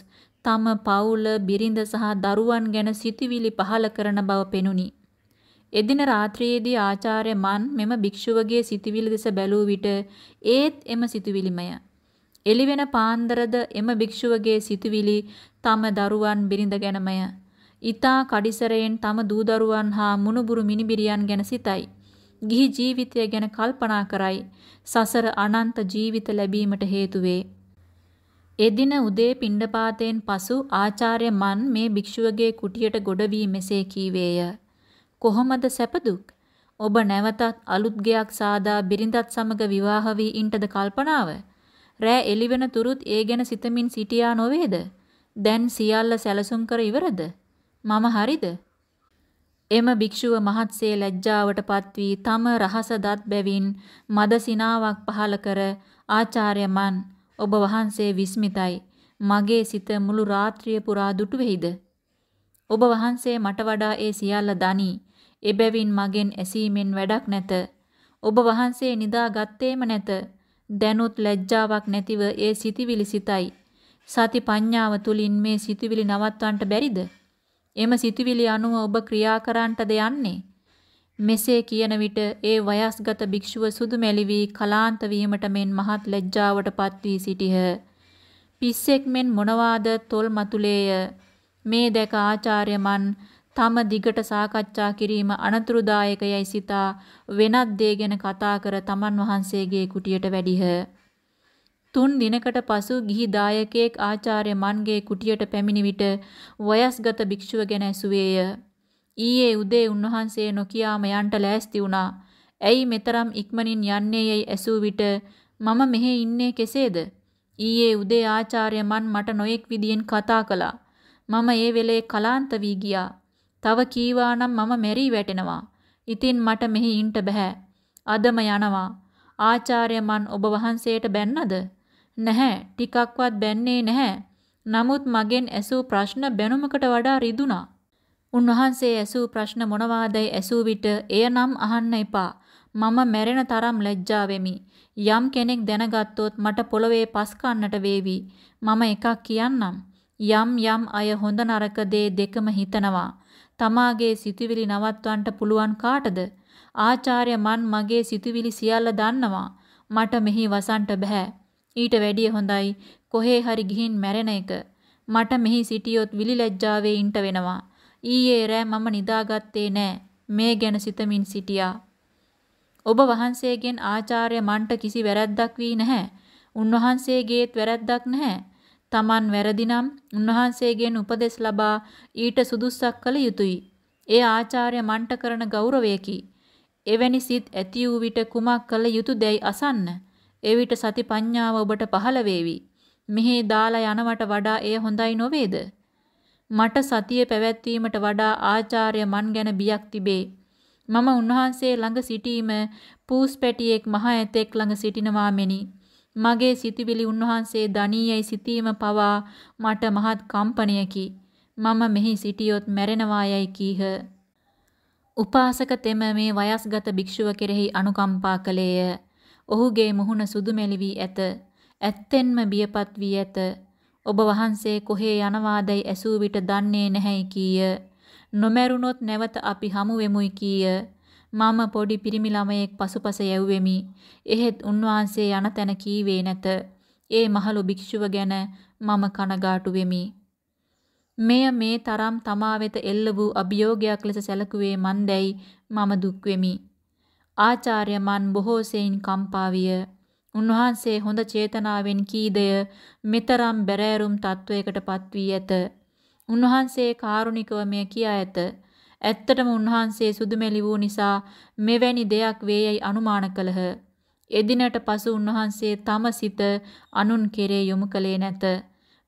තම පවුල බිරිඳ සහ දරුවන් ගැන සිතුවිලි පහල කරන බව පෙනුනි. එදින රාත්‍රියේදී ආචාර්ය මන් මෙම භික්ෂුවගේ සිතුවිලි දෙස බැලූ විට ඒත් එම සිතුවිලිමය. එළිවෙන පාන්දරද එම භික්ෂුවගේ සිතුවිලි තම දරුවන් බිරිඳ ගැනමය. ඊතා කඩිසරයෙන් තම දූ දරුවන් හා මුණුබුරු මිනිබිරියන් ගැන සිතයි. ගිහි ජීවිතය ගැන කල්පනා කරයි. සසර අනන්ත ජීවිත ලැබීමට හේතු වේ. එදින උදේ පිණ්ඩපාතයෙන් පසු ආචාර්ය මන් මේ භික්ෂුවගේ කුටියට ගොඩ වී මෙසේ කීවේය. කොහොමද සැපදුක්? ඔබ නැවතත් අලුත් ගෙයක් සාදා බිරිඳත් සමග විවාහ වී ඉන්නටද කල්පනාව? රෑ එළිවෙන තුරුත් ඒ ගැන සිතමින් සිටියා නොවේද? දැන් සියල්ල සැලසුම් කර ඉවරද? මම හරිද? එම භික්ෂුව මහත්සේ ලැජ්ජාවටපත් වී තම රහස දත් බැවින් මද සිනාවක් පහල කර ආචාර්ය මන් ඔබ වහන්සේ විස්මිතයි. මගේ සිත මුළු රාත්‍රිය පුරා දුටු වෙයිද? ඔබ වහන්සේ මට වඩා ඒ සියල්ල දනි. එබැවින් මගෙන් ඇසීමෙන් වැඩක් නැත. ඔබ වහන්සේ නිදා ගත්තේම නැත. දැනුත් ලැජ්ජාවක් නැතිව ඒ සිටිවිලි සිතයි. සති පඤ්ඤාව තුලින් මේ සිටිවිලි නවත්වන්නට බැරිද? එම සිටිවිලි අනුව ඔබ ක්‍රියා කරන්නටද යන්නේ? මෙසේ කියන විට ඒ වයස්ගත භික්ෂුව සුදු මැලි වී කලාන්ත වීමට මෙන් මහත් ලැජ්ජාවටපත් වී සිටිහ. පිස්සෙක් මෙන් මොනවාද තොල් මතුලේය. මේ දැක ආචාර්ය මන් තම දිගට සාකච්ඡා කිරීම අනතුරුදායකයයි සිතා වෙනත් දේ ගැන කතා කර තමන් වහන්සේගේ කුටියට වැඩිහ. තුන් දිනකට පසු ගිහි දායකයෙක් ආචාර්ය මන්ගේ කුටියට පැමිණි විට වයස්ගත භික්ෂුව ගැන ඇසුවේය. ඊයේ උදේ උන්වහන්සේ නොකියාම යන්ට ලෑස්ති වුණා. ඇයි මෙතරම් ඉක්මනින් යන්නේ යයි ඇසූ විට මම මෙහි ඉන්නේ කෙසේද? ඊයේ උදේ ආචාර්ය මන් මට නොයෙක් විදියෙන් කතා කළා. මම ඒ වෙලේ කලාන්ත වී ගියා. තව කීවා නම් මම මෙරි වැටෙනවා. ඉතින් මට මෙහි ඉන්න බෑ. අදම යනවා. ආචාර්ය මන් ඔබ වහන්සේට බැන්නද? නැහැ. ටිකක්වත් බැන්නේ නැහැ. නමුත් මගෙන් ඇසූ ප්‍රශ්න බැනුමකට වඩා රිදුනා. උන්වහන්සේ ඇසූ ප්‍රශ්න මොනවාදයි ඇසූ විට එය නම් අහන්න එපා. මම මැරෙන තරම් ලැජ්ජා වෙමි. යම් කෙනෙක් දැනගත්තොත් මට පොළවේ පස් කන්නට වේවි. මම එකක් කියන්නම්. යම් යම් අය හොඳ නරක දේ දෙකම හිතනවා. තමාගේ සිතුවිලි නවත්වන්නට පුළුවන් කාටද? ආචාර්ය මන් මගේ සිතුවිලි සියල්ල දන්නවා. මට මෙහි වසන්ට බෑ. ඊට වැඩිය හොඳයි කොහේ හරි ගිහින් මැරෙන එක. මට මෙහි සිටියොත් විලිලැජ්ජාවේ ඉන්න වෙනවා. ඊයේ රෑ මම නිදාගත්තේ නෑ. මේ ගැන සිතමින් සිටියා. ඔබ වහන්සේගෙන් ආචාර්ය මන්ට කිසි වැරැද්දක් වී නැහැ. උන්වහන්සේගේත් වැරැද්දක් නැහැ. Taman වැරදිනම් උන්වහන්සේගෙන් උපදෙස් ලබා ඊට සුදුස්සක් කළ යුතුය. ඒ ආචාර්ය මන්ට කරන ගෞරවයකි. එවැනි සිත් ඇති වූ විට කුමක් කළ යුතුයදයි අසන්න. එවිට සති පඤ්ඤාව ඔබට පහළ වේවි. මෙහි දාලා යනවට වඩා එය හොඳයි නොවේද? මට සතිය පැවැත්වීමට වඩා ආචාර්ය මන් ගැන බියක් තිබේ. මම උන්වහන්සේ ළඟ සිටීම පූස් පැටියෙක් මහ ඇතෙක් ළඟ සිටිනවා මෙනි. මගේ සිතුවිලි උන්වහන්සේ දණීයයි සිතීම පවා මට මහත් කම්පනයකි. මම මෙහි සිටියොත් මැරෙනවා යයි කීහ. උපාසක තෙම මේ වයස්ගත භික්ෂුව කෙරෙහි අනුකම්පා කළේය. ඔහුගේ මුහුණ සුදුමැලි වී ඇත. ඇත්තෙන්ම බියපත් වී ඇත. ඔබ වහන්සේ කොහේ යනවාදයි ඇසූ විට දන්නේ නැහැයි කීය. නොමැරුණොත් නැවත අපි හමු වෙමුයි කීය. මම පොඩි පිරිමි ළමයෙක් පසුපස යැව්වෙමි. එහෙත් උන්වහන්සේ යන තැන කීවේ නැත. ඒ මහලු භික්ෂුව ගැන මම කනගාටු වෙමි. මෙය මේ තරම් තමා වෙත එල්ල වූ අභියෝගයක් ලෙස සැලකුවේ මන්දැයි මම දුක් වෙමි. ආචාර්ය මන් බොහෝ සෙයින් කම්පා විය. උන්වහන්සේ හොඳ චේතනාවෙන් කීදය මෙතරම් බැරෑරුම් තත්වයකටපත් වී ඇත. උන්වහන්සේ කාරුණිකව මෙය කියා ඇත. ඇත්තටම උන්වහන්සේ සුදුමෙලි වූ නිසා මෙවැනි දෙයක් වේයයි අනුමාන කළහ. එදිනට පසු උන්වහන්සේ තම සිත අනුන් කෙරේ යොමු කළේ නැත.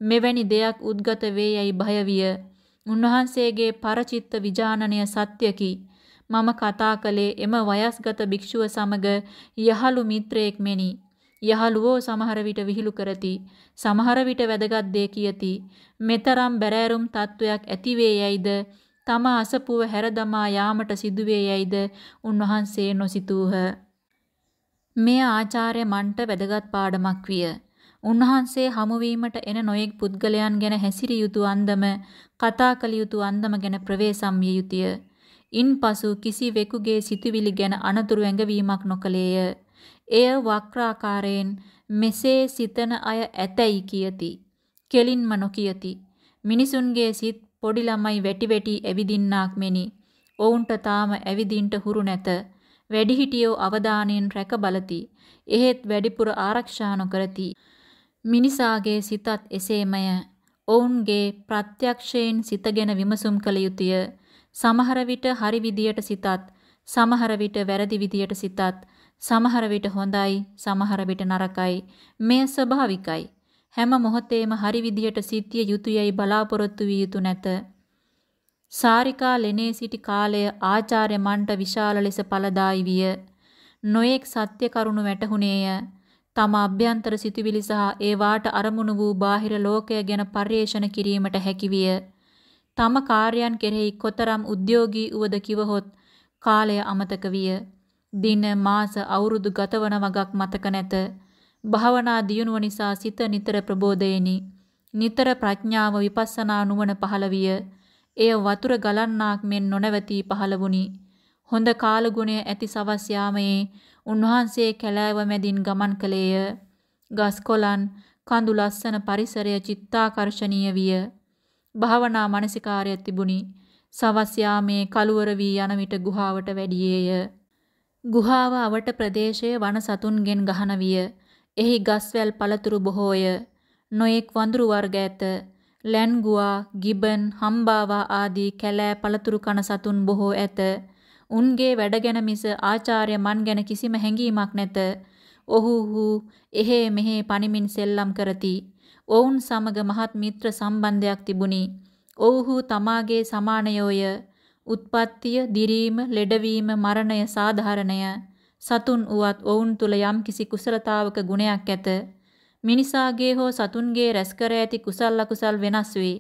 මෙවැනි දෙයක් උද්ගත වේයයි භය විය. උන්වහන්සේගේ පරචිත්ත විජානනය සත්‍යකි. මම කතා කළේ එම වයස්ගත භික්ෂුව සමග යහළු මිත්‍රයෙක් මෙනි. යහළුවෝ සමහර විට විහිළු කරති. සමහර විට වැදගත් දේ කියති. මෙතරම් බැරෑරුම් තත්වයක් ඇතිවේ යයිද තම අසපුව හැරදමා යාමට සිදුවේ යයිද උන්වහන්සේ නොසිතූහ. මෙය ආචාර්ය මන්ට වැදගත් පාඩමක් විය. උන්වහන්සේ හමුවීමට එන නොයෙක් පුද්ගලයන් ගැන හැසිරිය යුතු අන්දම කතා කළ යුතු අන්දම ගැන ප්‍රවේශම් විය යුතුය. ඉන්පසු කිසිවෙකුගේ සිතුවිලි ගැන අනතුරු ඇඟවීමක් නොකළේය. එය වක්‍රාකාරයෙන් මෙසේ සිතන අය ඇතැයි කියති. කෙලින්ම නොකියති. මිනිසුන්ගේ සිත් පොඩි ළමයි වැටි වැටි ඇවිදින්නාක් මෙනි. ඔවුන්ට තාම ඇවිදින්ට හුරු නැත. වැඩිහිටියෝ අවධානයෙන් රැක බලති. එහෙත් වැඩිපුර ආරක්ෂා නොකරති. මිනිසාගේ සිතත් එසේමය. ඔවුන්ගේ ප්‍රත්‍යක්ෂයෙන් සිතගෙන විමසුම් කළ යුතුය. සමහර විට හරි විදියට සිතත්, සමහර විට වැරදි විදියට සිතත්, සමහර විට හොඳයි, සමහර විට නරකයි. මෙය ස්වභාවිකයි. හැම මොහොතේම හරි විදියට සිටිය යුතුයයි බලාපොරොත්තු විය යුතු නැත. සාරිකා ලෙනේ සිටි කාලය ආචාර්ය මන්ට විශාල ලෙස ඵලදායි විය. නොඑක් සත්‍ය කරුණු වැටහුණේය. තම අභ්‍යන්තර සිතුවිලි සහ ඒ වාට අරමුණු වූ බාහිර ලෝකය ගැන පර්යේෂණ කිරීමට හැකිවිය. තම කාර්යයන් කෙරෙහි කොතරම් උද්‍යෝගී වූද කිවහොත් කාලය අමතක විය. දින මාස අවුරුදු ගතවන වගක් මතක නැත. භාවනා දියුණුව නිසා සිත නිතර ප්‍රබෝධයෙනි. නිතර ප්‍රඥාව විපස්සනා නුවණ පහළ විය. එය වතුර ගලන්නාක් මෙන් නොනවතී පහළ වුනි. හොඳ කාලගුණය ඇති සවස් යාමයේ උන්වහන්සේ කැලෑව මැදින් ගමන් කළේය. ගස් කොළන්, කඳු ලස්සන පරිසරය චිත්තාකර්ෂණීය විය. භාවනා මානසිකාරය තිබුණි. සවස් යාමේ කළුවර වී යන විට ගුහාවට වැඩියේය. ගුහාව අවට ප්‍රදේශයේ වන සතුන්ගෙන් ගහන විය. එහි ගස්වැල් පළතුරු බොහෝය. නොයෙක් වඳුරු වර්ග ඇත. ලැන්ගුවා, ගිබන්, හම්බාවා ආදී කැලෑ පළතුරු කන සතුන් බොහෝ ඇත. උන්ගේ වැඩ ගැන මිස ආචාර්ය මන් ගැන කිසිම හැඟීමක් නැත. ඔහුහු එහෙ මෙහෙ පණිමින් සෙල්ලම් කරති. ඔවුන් සමග මහත් මිත්‍ර සම්බන්ධයක් තිබුණි. ඔව්හු තමාගේ සමානයෝය. උත්පත්තිය, දිරීම, ලෙඩවීම, මරණය සාධාරණය. සතුන් උවත් ඔවුන් තුල යම්කිසි කුසලතාවක ගුණයක් ඇත. මිනිසාගේ හෝ සතුන්ගේ රැස් කර ඇති කුසල් අකුසල් වෙනස් වේ.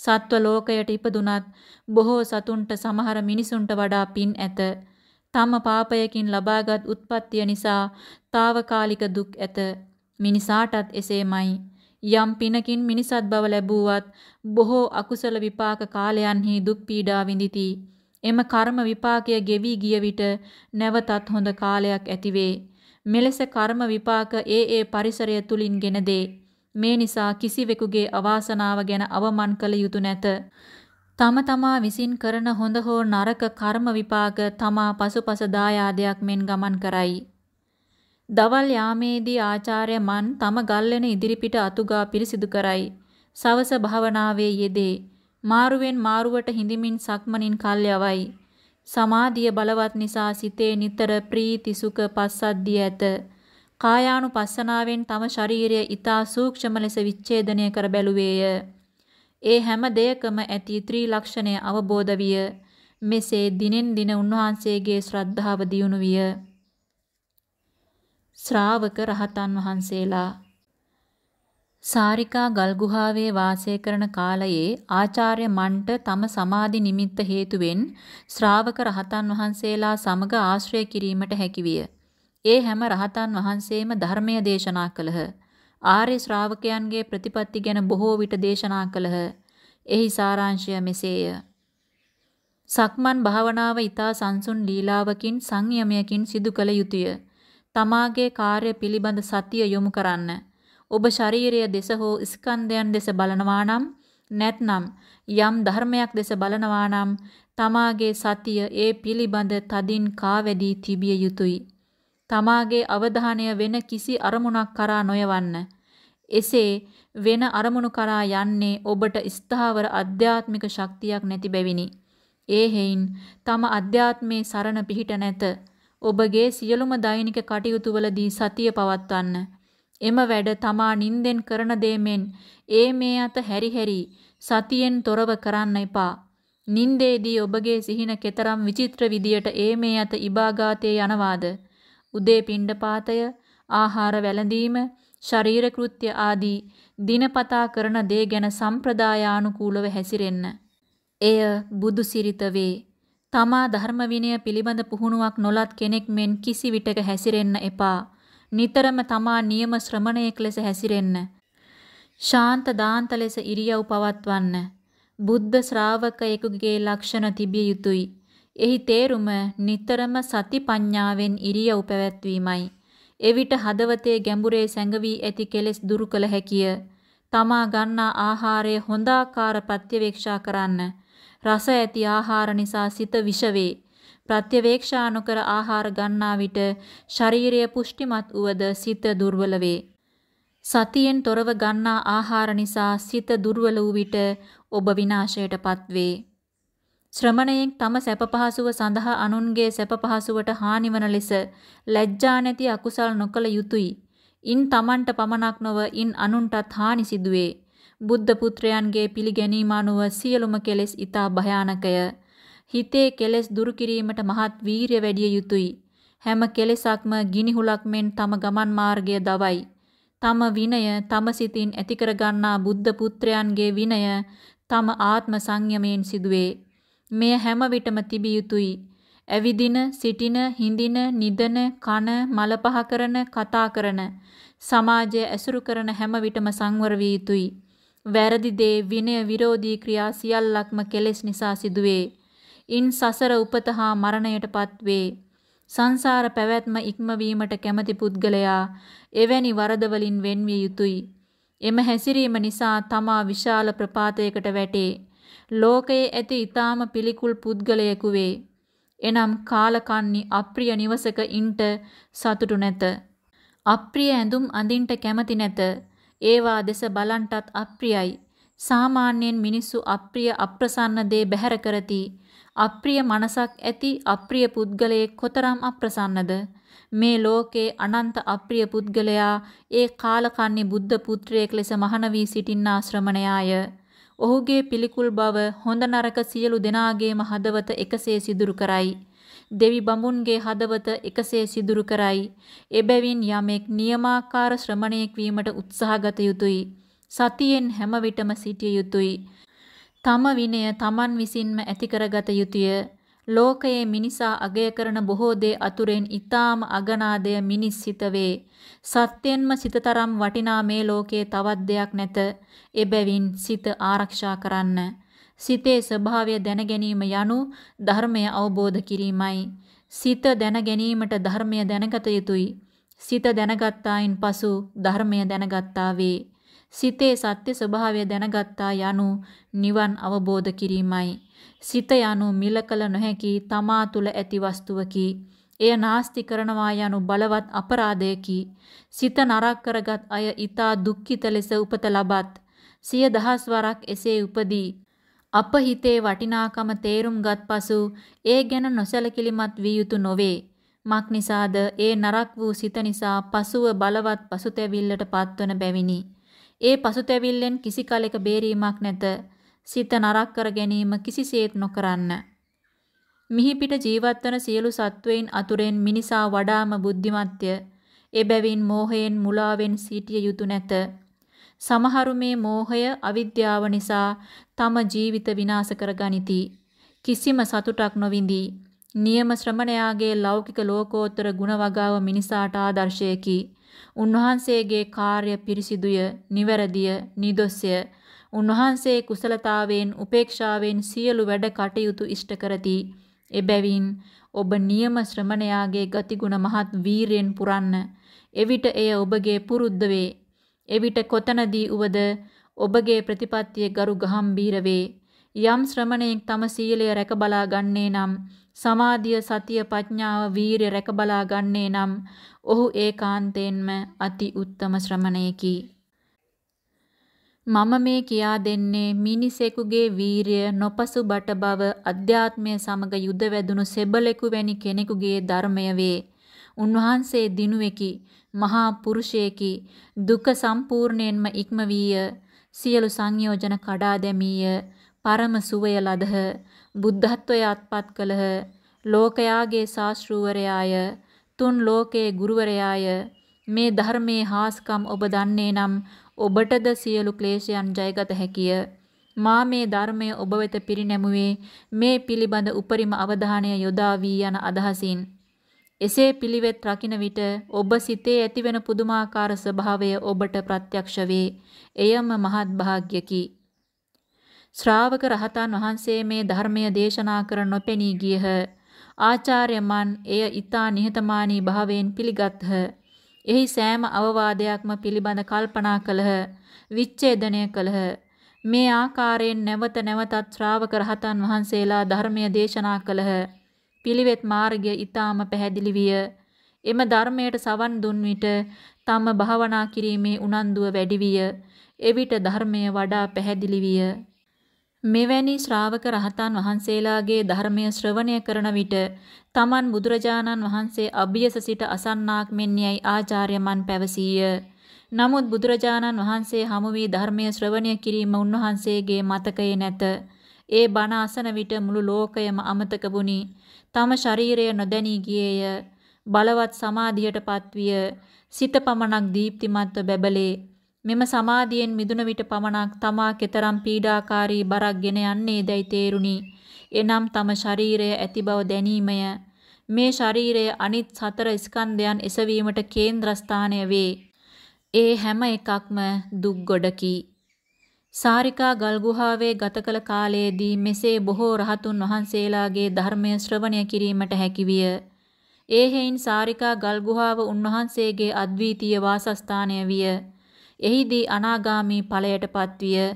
සත්ව ලෝකයට ඉපදුනත් බොහෝ සතුන්ට සමහර මිනිසුන්ට වඩා පින් ඇත. තම පාපයකින් ලබාගත් උත්පත්තිය නිසා తాවකාලික දුක් ඇත. මිනිසාටත් එසේමයි. යම් පිනකින් මිනිසත් බව ලැබුවත් බොහෝ අකුසල විපාක කාලයන්හි දුක් පීඩා විඳಿತಿ. එම කර්ම විපාකය ගෙවි ගිය විට නැවතත් හොඳ කාලයක් ඇතිවේ. මෙලෙස කර්ම විපාක ඒ ඒ පරිසරය තුලින් ගෙන දේ. මේ නිසා කිසිවෙකුගේ අවාසනාව ගැන අවමන් කළ යුතු නැත. තම තමා විසින් කරන හොඳ හෝ නරක කර්ම විපාක තමා පසුපස දායාදයක් මෙන් ගමන් කරයි. දවල් යාමේදී ආචාර්ය මන් තම ගල්ලෙන ඉදිරිපිට අතුගා පිරිසිදු කරයි. සවස භාවනාවේ යෙදේ. මාරුවෙන් මාරුවට හිඳමින් සක්මනින් කල් යවයි. සමාධිය බලවත් නිසා සිතේ නිතර ප්‍රීති සුඛ පස්සද්ධිය ඇත. කායානුපස්සනාවෙන් තම ශරීරය ඊතා සූක්ෂම ලෙස විච්ඡේදනය කර බැලුවේය. ඒ හැම දෙයකම ඇති ත්‍රිලක්ෂණය අවබෝධ විය. මෙසේ දිනෙන් දින උන්වහන්සේගේ ශ්‍රද්ධාව දියුණු විය. ශ්‍රාවක රහතන් වහන්සේලා සාරිකා ගල්ගුහාවේ වාසය කරන කාලයේ ආචාර්ය මන්ට තම සමාධි නිමිත්ත හේතුවෙන් ශ්‍රාවක රහතන් වහන්සේලා සමග ආශ්‍රය කිරීමට හැකිවිය. ඒ හැම රහතන් වහන්සේම ධර්මය දේශනා කළහ. ආර්ය ශ්‍රාවකයන්ගේ ප්‍රතිපත්ති ගැන බොහෝ විට දේශනා කළහ. එහි සාරාංශය මෙසේය. සක්මන් භාවනාව ඊතා සංසුන් ලීලාවකින් සංයමයකින් සිදු කළ යුතුය. තමාගේ කාර්ය පිළිබඳ සතිය යොමු කරන්න. ඔබ ශාරීරිය දෙස හෝ ස්කන්ධයන් දෙස බලනවා නම් නැත්නම් යම් ධර්මයක් දෙස බලනවා නම් තමාගේ සතිය ඒ පිළිබඳ තදින් කාවැදී තිබිය යුතුය. තමාගේ අවධානය වෙන කිසි අරමුණක් කරා නොයවන්න. එසේ වෙන අරමුණු කරා යන්නේ ඔබට ස්ථාවර අධ්‍යාත්මික ශක්තියක් නැති බැවිනි. ඒ හේයින් තම අධ්‍යාත්මේ සරණ පිහිට නැත. ඔබගේ සියලුම දෛනික කටයුතු වලදී සතිය පවත්වන්න. එම වැඩ තමා නින්දෙන් කරන දේමෙන් ඒ මේ අත හැරි හැරි සතියෙන් තොරව කරන්න එපා. නින්දේදී ඔබගේ සිහින කෙතරම් විචිත්‍ර විදියට ඒ මේ අත ඉබාගාතේ යනවාද? උදේ පිණ්ඩපාතය, ආහාර වැළඳීම, ශරීර කෘත්‍ය ආදී දිනපතා කරන දේ ගැන සම්ප්‍රදායානුකූලව හැසිරෙන්න. එය බුදු සිරිත වේ. තමා ධර්ම විනය පිළිබඳ පුහුණුවක් නොලත් කෙනෙක් මෙන් කිසි විටක හැසිරෙන්න එපා. නිතරම තමා නියම ශ්‍රමණයෙක් ලෙස හැසිරෙන්න. ශාන්ත දාන්ත ලෙස ඉරියව් පවත්වන්න. බුද්ධ ශ්‍රාවකයෙකුගේ ලක්ෂණ තිබිය යුතුය. එහි තේරුම නිතරම සති පඤ්ඤාවෙන් ඉරියව් පැවැත්වීමයි. එවිට හදවතේ ගැඹුරේ සැඟවී ඇති කෙලෙස් දුරු කළ හැකිය. තමා ගන්නා ආහාරය හොඳාකාර ප්‍රත්‍යවේක්ෂා කරන්න. රස ඇති ආහාර නිසා සිත විෂ වේ. ප්‍රත්‍යවේක්ෂා නොකර ආහාර ගන්නා විට ශාරීරිය පුෂ්ටිමත් වූද සිත දුර්වල වේ. සතියෙන් තොරව ගන්නා ආහාර නිසා සිත දුර්වල වූ විට ඔබ විනාශයටපත් වේ. ශ්‍රමණයෙන් තම සැප පහසුව සඳහා අනුන්ගේ සැප පහසුවට හානිවන ලෙස ලැජ්ජා නැති අකුසල් නොකළ යුතුය. ඉන් තමන්ට පමණක් නොව ඉන් අනුන්ටත් හානි සිදුවේ. බුද්ධ පුත්‍රයන්ගේ පිළිගැනීම අනුව සියලුම කෙලෙස් ඊතා භයානකය. හිතේ කෙලෙස් දුරු කිරීමට මහත් වීරිය වැඩිය යුතුය. හැම කෙලෙසක්ම ගිනිහුලක් මෙන් තම ගමන් මාර්ගය දවයි. තම විනය තම සිතින් ඇති කර ගන්නා බුද්ධ පුත්‍රයන්ගේ විනය තම ආත්ම සංයමයෙන් සිදුවේ. මෙය හැම විටම තිබිය යුතුය. ඇවිදින, සිටින, හිඳින, නිදන, කන, මල පහ කරන, කතා කරන, සමාජය ඇසුරු කරන හැම විටම සංවර විය යුතුය. වැරදි දේ විනය විරෝධී ක්‍රියා සියල්ලක්ම කෙලෙස් නිසා සිදුවේ. ඉන් සසර උපත හා මරණයටපත් වේ. සංසාර පැවැත්ම ඉක්මවීමට කැමති පුද්ගලයා එවැනි වරද වලින් වෙන්විය යුතුය. එම හැසිරීම නිසා තමා විශාල ප්‍රපාතයකට වැටේ. ලෝකයේ ඇති ඊ타ම පිළිකුල් පුද්ගලයෙකු වේ. එනම් කාලකන්නි අප්‍රිය නිවසක ඉන්ට සතුටු නැත. අප්‍රිය ඇඳුම් අඳින්ට කැමති නැත. ඒවා දෙස බලන්ටත් අප්‍රියයි. සාමාන්‍යයෙන් මිනිස්සු අප්‍රිය අප්‍රසන්න දේ බැහැර කරති. අප්‍රිය මනසක් ඇති අප්‍රිය පුද්ගලයෙක් කොතරම් අප්‍රසන්නද? මේ ලෝකේ අනන්ත අප්‍රිය පුද්ගලයා ඒ කාලකන්නි බුද්ධ පුත්‍රයෙක් ලෙස මහාන වී සිටින්නා ශ්‍රමණයාය. ඔහුගේ පිළිකුල් බව හොඳ නරක සියලු දෙනාගේම හදවත එකසේ සිදුරු කරයි. දෙවි බඹුන්ගේ හදවත එකසේ සිදුරු කරයි. එබැවින් යමෙක් නියමාකාර ශ්‍රමණයෙක් වීමට උත්සාහගත යුතුය. සතියෙන් හැම විටම සිටිය යුතුය. තම විනය තමන් විසින්ම ඇති කරගත යුතුය. ලෝකයේ මිනිසා අගය කරන බොහෝ දේ අතුරෙන් ඊ타ම අගනාදය මිනිස් සිත වේ. සත්‍යෙන්ම සිතතරම් වටිනා මේ ලෝකයේ තවත් දෙයක් නැත. එබැවින් සිත ආරක්ෂා කරන්න. සිතේ ස්වභාවය දැන ගැනීම යනු ධර්මය අවබෝධ කිරීමයි. සිත දැන ගැනීමට ධර්මය දැනගත යුතුය. සිත දැනගත්තායින් පසු ධර්මය දැනගත්තා වේ. සිතේ සත්‍ය ස්වභාවය දැනගත්තා යනු නිවන් අවබෝධ කිරීමයි. සිත යනු මිල කළ නොහැකි තමා තුල ඇති වස්තුවකි. එය නාස්ති කරනවා යනු බලවත් අපරාධයකි. සිත නරක කරගත් අය ඊතා දුක්ඛිත ලෙස උපත ලබත් සිය දහස් වරක් එසේ උපදී. අප හිතේ වටිනාකම තේරුම්ගත් පසු ඒ ගැන නොසැලකිලිමත් විය යුතු නොවේ. මක් නිසාද ඒ නරක් වූ සිත නිසා පසුව බලවත් පසුතැවිල්ලට පත්වන බැවිනි. ඒ පසුතැවිල්ලෙන් කිසි කලෙක බේරීමක් නැත. සිත නරක කර ගැනීම කිසිසේත් නොකරන්න. මිහිපිට ජීවත්වන සියලු සත්වයින් අතුරෙන් මිනිසා වඩාම බුද්ධිමත්ය. එබැවින් මෝහයෙන් මුලාවෙන් සිටිය යුතු නැත. සමහරු මේ මෝහය අවිද්‍යාව නිසා තම ජීවිත විනාශ කර ගනිති. කිසිම සතුටක් නොවිඳි. නියම ශ්‍රමණයාගේ ලෞකික ලෝකෝත්තර ගුණ වගාව මිනිසාට ආදර්ශයකි. උන්වහන්සේගේ කාර්ය පිරිසිදුය, නිවැරදිය, නිදොස්ය. උන්වහන්සේ කුසලතාවෙන් උපේක්ෂාවෙන් සියලු වැඩ කටයුතු ඉෂ්ට කරති. එබැවින් ඔබ නියම ශ්‍රමණයාගේ ගතිගුණ මහත් වීරයෙන් පුරන්න. එවිට එය ඔබගේ පුරුද්ද වේ. එවිට කොතනදී උවද ඔබගේ ප්‍රතිපත්තිය ගරු ගහම්බීර වේ. යම් ශ්‍රමණෙක් තම සීලය රැක බලා ගන්නේ නම් සමාධිය සතිය ප්‍රඥාව වීරිය රැක බලා ගන්නේ නම් ඔහු ඒකාන්තයෙන්ම අති උත්තම ශ්‍රමණයෙකි. මම මේ කියා දෙන්නේ මිනිසෙකුගේ වීරිය නොපසු බට බව අධ්‍යාත්මය සමග යුද වැදුණු සෙබලෙකු වැනි කෙනෙකුගේ ධර්මය වේ. උන්වහන්සේ දිනුවෙකි මහා පුරුෂයෙකි දුක සම්පූර්ණයෙන්ම ඉක්මවීය සියලු සංයෝජන කඩා දැමීය පරම සුවය ලදහ. බුද්ධත්වය අත්පත් කළහ. ලෝකයාගේ ශාස්ත්‍රූවරයාය තුන් ලෝකයේ ගුරුවරයාය. මේ ධර්මයේ හාස්කම් ඔබ දන්නේ නම් ඔබටද සියලු ක්ලේශයන් ජයගත හැකිය. මා මේ ධර්මය ඔබ වෙත පිරිනැමුවේ මේ පිළිබඳ උපරිම අවධානය යොදා වී යන අදහසින්. එසේ පිළිවෙත් රකින විට ඔබ සිතේ ඇතිවෙන පුදුමාකාර ස්වභාවය ඔබට ප්‍රත්‍යක්ෂ වේ. එයම මහත් භාග්යකි. ශ්‍රාවක රහතන් වහන්සේ මේ ධර්මය දේශනා කර නොපෙනී ගියහ. ආචාර්යමන් එය ඊතා නිහතමානී භාවයෙන් පිළිගත්හ. එහි සෑම අවවාදයක්ම පිළිබඳ කල්පනා කළහ. විච්ඡේදනය කළහ. මේ ආකාරයෙන් නැවත නැවතත් ශ්‍රාවක රහතන් වහන්සේලා ධර්මය දේශනා කළහ. පිළිවෙත් මාර්ගය ඊටාම පැහැදිලි විය. එම ධර්මයට සවන් දුන් විට තම භාවනා කිරීමේ උනන්දුව වැඩි විය. එවිට ධර්මය වඩා පැහැදිලි විය. මෙවැනි ශ්‍රාවක රහතන් වහන්සේලාගේ ධර්මය ශ්‍රවණය කරන විට තමන් බුදුරජාණන් වහන්සේ අභියස සිට අසන්නාක් මෙන් යයි ආචාර්යමන් පැවසීය. නමුත් බුදුරජාණන් වහන්සේ හමු වී ධර්මය ශ්‍රවණය කිරීම උන්වහන්සේගේ මතකයේ නැත. ඒ බණ අසන විට මුළු ලෝකයම අමතක වුණි. තම ශරීරය නොදැනී ගියේය. බලවත් සමාධියටපත් විය. සිත පමණක් දීප්තිමත්ව බැබලේ. මෙම සමාධියෙන් මිදුන විට පමණක් තමා කෙතරම් පීඩාකාරී බරක් ගෙන යන්නේ දැයි තේරුණි. එනම් තම ශරීරය ඇති බව දැනීමය. මේ ශරීරය අනිත් සතර ස්කන්ධයන් එසවීමට කේන්ද්‍රස්ථානය වේ. ඒ හැම එකක්ම දුක් ගොඩකි. සාරිකා ගල්ගුහාවේ ගත කළ කාලයේදී මෙසේ බොහෝ රහතුන් වහන්සේලාගේ ධර්මය ශ්‍රවණය කිරීමට හැකිවිය. ඒ හේයින් සාරිකා ගල්ගුහාව උන්වහන්සේගේ අද්විතීය වාසස්ථානය විය. එහිදී අනාගාමී ඵලයට පත්විය.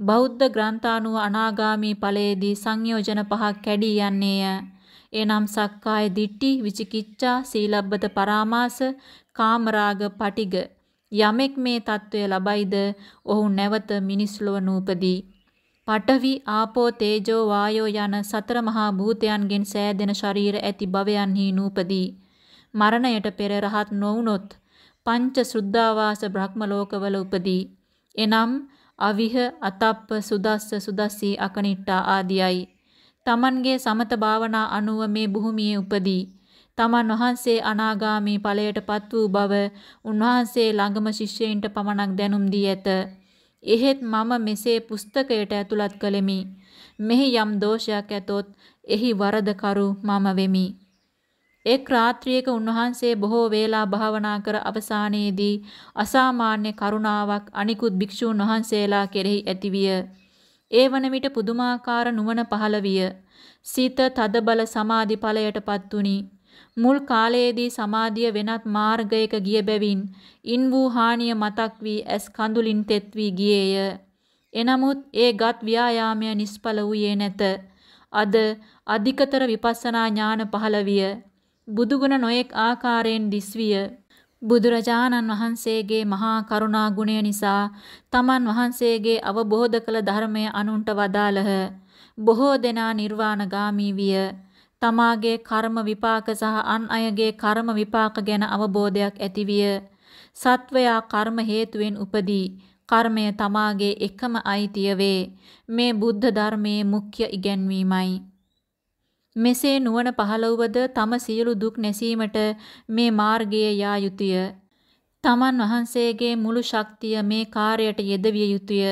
බෞද්ධ ග්‍රන්ථානුව අනාගාමී ඵලයේදී සංයෝජන පහක් කැඩී යන්නේය. එනම් සක්කාය දිට්ඨි, විචිකිච්ඡා, සීලබ්බත පරාමාස, කාමරාග, පටිග යමෙක් මේ తত্ত্বය ලබයිද ඔහු නැවත මිනිස් ලොව නූපදී. පඨවි ආපෝ තේජෝ වායෝ යන සතර මහා භූතයන්ගෙන් සෑදෙන ශරීර ඇති භවයන්හි නූපදී. මරණයට පෙර රහත් නොවුනොත් පංච සුද්ධාවාස බ්‍රහ්ම ලෝකවල උපදී. එනම් අවිහ අතප්ප සුදස්ස සුදස්සී අකනිට්ටා ආදියයි. තමන්ගේ සමත භාවනා අනුව මේ භූමියේ උපදී. තමන් වහන්සේ අනාගාමී ඵලයටපත් වූ බව උන්වහන්සේ ළඟම ශිෂ්‍යයින්ට පමණක් දැනුම් දී ඇත. එහෙත් මම මෙසේ පුස්තකයට ඇතුළත් කළෙමි. මෙහි යම් දෝෂයක් ඇතොත් එහි වරදකරු මම වෙමි. එක් රාත්‍රියක උන්වහන්සේ බොහෝ වේලා භාවනා කර අවසානයේදී අසාමාන්‍ය කරුණාවක් අනිකුත් භික්ෂූන් වහන්සේලා කෙරෙහි ඇතිවිය. ඒ වන විට පුදුමාකාර නුවණ පහළ විය. සිත තදබල සමාධි ඵලයටපත් උනි. මුල් කාලයේදී සමාධිය වෙනත් මාර්ගයක ගිය බැවින් ඉන් වූ හානිය මතක් වී ඇස් කඳුලින් තෙත් වී ගියේය. එනමුත් ඒගත් ව්‍යායාමය නිෂ්ඵල වූයේ නැත. අද අධිකතර විපස්සනා ඥාන පහළ විය. බුදුගුණ නොඑක් ආකාරයෙන් දිස්විය. බුදුරජාණන් වහන්සේගේ මහා කරුණා ගුණය නිසා තමන් වහන්සේගේ අවබෝධ කළ ධර්මය අනුන්ට වදාළහ. බොහෝ දෙනා නිර්වාණගාමී විය. තමාගේ කර්ම විපාක සහ අන් අයගේ කර්ම විපාක ගැන අවබෝධයක් ඇතිවිය. සත්වයා කර්ම හේතුවෙන් උපදී. කර්මය තමාගේ එකම අයිතිය වේ. මේ බුද්ධ ධර්මයේ මුඛ්‍ය ඉගැන්වීමයි. මෙසේ නුවණ පහළවද තම සියලු දුක් නැසීමට මේ මාර්ගයේ යා යුතුය. තමන් වහන්සේගේ මුළු ශක්තිය මේ කාර්යයට යෙදවිය යුතුය.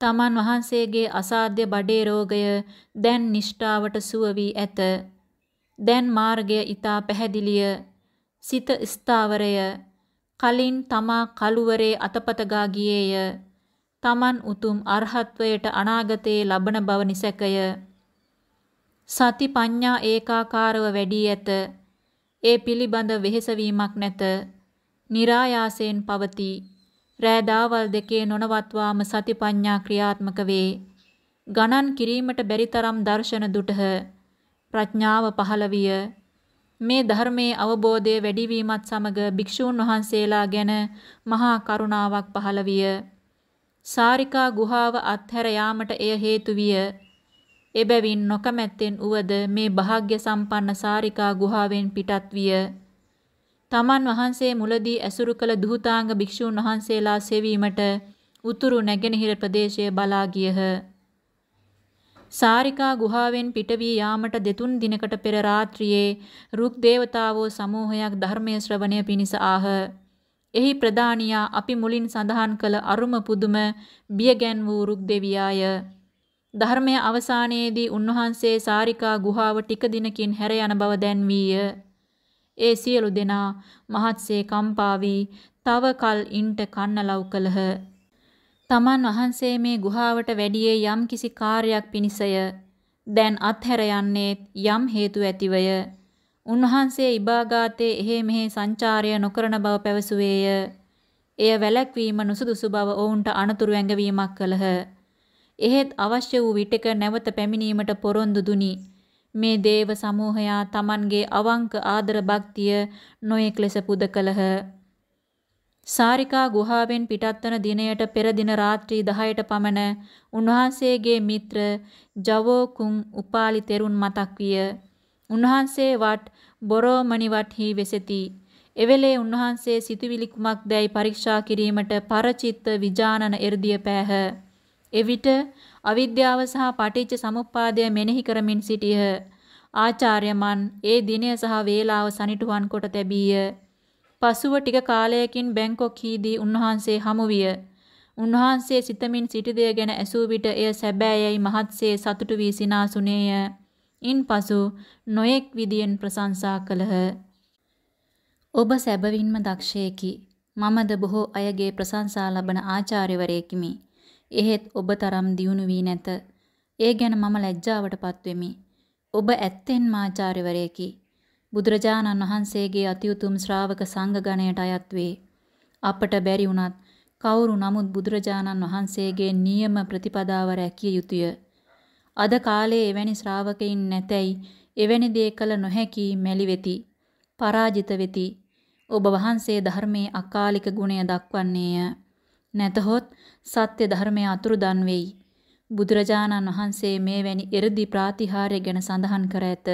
තමන් වහන්සේගේ අසාධ්‍ය බඩේ රෝගය දැන් නිෂ්ඨාවට සුව වී ඇත. දැන් මාර්ගය ඊතා පැහැදිලිය. සිත ස්ථාවරය. කලින් තමා කලුවරේ අතපත ගා ගියේය. තමන් උතුම් අරහත්වයට අනාගතයේ ලබන බව නිසැකය. සති පඤ්ඤා ඒකාකාරව වැඩි ඇත. ඒ පිළිබඳ වෙහෙසවීමක් නැත. નિરાයාසයෙන් පවතී. රෑ දාවල් දෙකේ නොනවත්වාම සතිපඤ්ඤා ක්‍රියාත්මක වේ. ගණන් කිරීමට බැරි තරම් දර්ශන දුටහ. ප්‍රඥාව පහළ විය. මේ ධර්මයේ අවබෝධය වැඩිවීමත් සමග භික්ෂූන් වහන්සේලා ගැන මහා කරුණාවක් පහළ විය. සාරිකා ගුහාව අත්හැර යාමට එය හේතු විය. එබැවින් නොකමැත්තෙන් උවද මේ වාග්ය සම්පන්න සාරිකා ගුහාවෙන් පිටත් විය. තමන් වහන්සේ මුලදී ඇසුරු කළ දුහතාංග භික්ෂූන් වහන්සේලා සෙවීමට උතුරු නැගෙනහිර ප්‍රදේශය බලා ගියහ. සාරිකා ගුහාවෙන් පිට වී යාමට දෙතුන් දිනකට පෙර රාත්‍රියේ රුක් දේවතාවෝ සමූහයක් ධර්මයේ ශ්‍රවණය පිණිස ආහ. එහි ප්‍රධානියා අපි මුලින් සඳහන් කළ අරුම පුදුම බියගැන් වූ රුක් දෙවියාය. ධර්මය අවසානයේදී උන්වහන්සේ සාරිකා ගුහාව ටික දිනකින් හැර යන බව දැන්වීය. ඒ සියලු දෙනා මහත්සේ කම්පා වී තව කල් ඉන්ට කන්නලව් කළහ. තමන් වහන්සේ මේ ගුහාවට වැඩියේ යම් කිසි කාර්යයක් පිණිසය. දැන් අත්හැර යන්නේ යම් හේතු ඇතිවය. උන්වහන්සේ ඉබාගාතේ එහෙ මෙහෙ සංචාරය නොකරන බව පැවසුවේය. එය වැළැක්වීම නුසුදුසු බව ඔවුන්ට අනතුරු ඇඟවීමක් කළහ. එහෙත් අවශ්‍ය වූ විටක නැවත පැමිණීමට පොරොන්දු දුනි. මේ දේව සමූහයා Tamanගේ අවංක ආදර භක්තිය නොයෙක් ලෙස පුද කළහ. සාරිකා ගුහාවෙන් පිටත්වන දිනයට පෙර දින රාත්‍රී 10ට පමණ උන්වහන්සේගේ මිත්‍ර ජවෝකුන් උපාලි තෙරුන් මතක් විය. උන්වහන්සේ වට බොරෝමණි වටහි වෙසෙති. එවෙලේ උන්වහන්සේ සිතුවිලි කුමක්දැයි පරීක්ෂා කිරීමට පරචිත්ත විජානන එර්දිය පෑහ. එවිට අවිද්‍යාව සහ පටිච්ච සමුප්පාදය මෙනෙහි කරමින් සිටියහ. ආචාර්යමන් ඒ දිනය සහ වේලාව සනිටුවන් කොට තැබීය. පසුව ටික කාලයකින් බැංකොක් හිදී උන්වහන්සේ හමු විය. උන්වහන්සේ සිතමින් සිටි දෙය ගැන ඇසූ විට එය සැබෑයයි මහත්සේ සතුටු වී සිනාසුනේය. ඉන්පසු නොයෙක් විදියෙන් ප්‍රශංසා කළහ. ඔබ සැබවින්ම දක්ෂයෙකි. මමද බොහෝ අයගේ ප්‍රශංසා ලබන ආචාර්යවරයෙක්මි. එහෙත් ඔබ තරම් දියුණු වී නැත. ඒ ගැන මම ලැජ්ජාවටපත් වෙමි. ඔබ ඇත්තෙන්ම ආචාර්යවරයෙකි. බුදුරජාණන් වහන්සේගේ අති උතුම් ශ්‍රාවක සංඝ ගණයට අයත් වේ. අපට බැරි වුණත් කවුරු නමුත් බුදුරජාණන් වහන්සේගේ නියම ප්‍රතිපදාව රැකිය යුතුය. අද කාලේ එවැනි ශ්‍රාවකයින් නැතැයි එවැනි දේ කළ නොහැකි මැලි වෙති. පරාජිත වෙති. ඔබ වහන්සේ ධර්මයේ අකාලික ගුණය දක්වන්නේය. නැතහොත් සත්‍ය ධර්මය අතුරුදන් වෙයි. බුදුරජාණන් වහන්සේ මේ වැනි එ르දි ප්‍රාතිහාර්ය ගැන සඳහන් කර ඇත.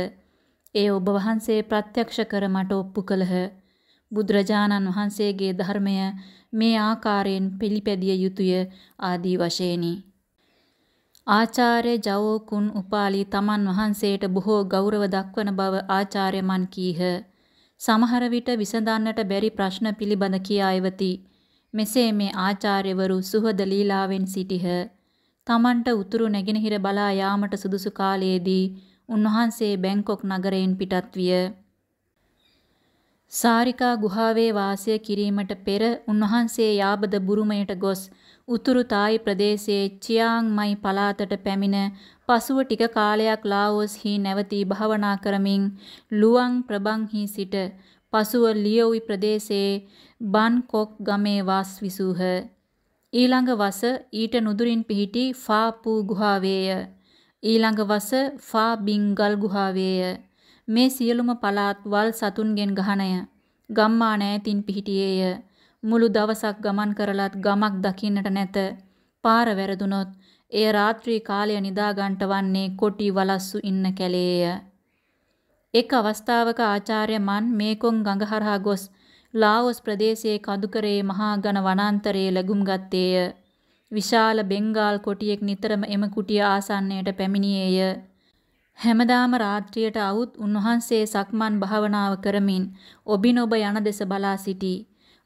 ඒ ඔබ වහන්සේ ප්‍රත්‍යක්ෂ කර මට ඔප්පු කළහ. බුදුරජාණන් වහන්සේගේ ධර්මය මේ ආකාරයෙන් පිළිපැදිය යුතුය ආදී වශයෙන්ි. ආචාර්ය ජවෝ කුන් උපාලි තමන් වහන්සේට බොහෝ ගෞරව දක්වන බව ආචාර්යමන් කීහ. සමහර විට විසඳන්නට බැරි ප්‍රශ්න පිළිබඳ කියා එවති. මෙසේ මේ ආචාර්යවරු සුහද ලීලාවෙන් සිටිහ. තමන්ට උතුරු නැගෙනහිර බලා යාමට සුදුසු කාලයේදී උන්වහන්සේ බැංකොක් නගරයෙන් පිටත් විය. සාරිකා ගුහාවේ වාසය කිරීමට පෙර උන්වහන්සේ යාබද බුරුමයට ගොස් උතුරු තායි ප්‍රදේශයේ චියාං මයි පළාතට පැමිණ පසුව ටික කාලයක් ලාओස්හි නැවතී භාවනා කරමින් ලුවං ප්‍රබංහි සිට පසුව ලියෝවි ප්‍රදේශයේ බන්කොක් ගමේ වාස් විසූහ. ඊළඟ වස ඊට නුදුරින් පිහිටි ෆාපු ගුහාවේය. ඊළඟ වස ෆා බින්ගල් ගුහාවේය. මේ සියලුම පළාත් වල් සතුන්ගෙන් ගහණය. ගම්මා නෑතින් පිහිටියේය. මුළු දවසක් ගමන් කරලත් ගමක් දකින්නට නැත. පාර වැරදුනොත් එය රාත්‍රී කාලය නිදා ගන්නට වන්නේ කොටි වලස්සු ඉන්න කැලේය. එක් අවස්ථාවක ආචාර්ය මන් මේකොන් ගඟ හරහා ගොස් ලාओස් ප්‍රදේශයේ කඳුකරේ මහා ඝන වනාන්තරයේ ලැබුම් ගත්තේය. විශාල බෙන්ගාල් කොටියෙක් නිතරම එම කුටිය ආසන්නයට පැමිණියේය. හැමදාම රාත්‍රියට අවුත් උන්වහන්සේ සක්මන් භාවනාව කරමින් ඔබිනොබ යන දෙස බලා සිටී.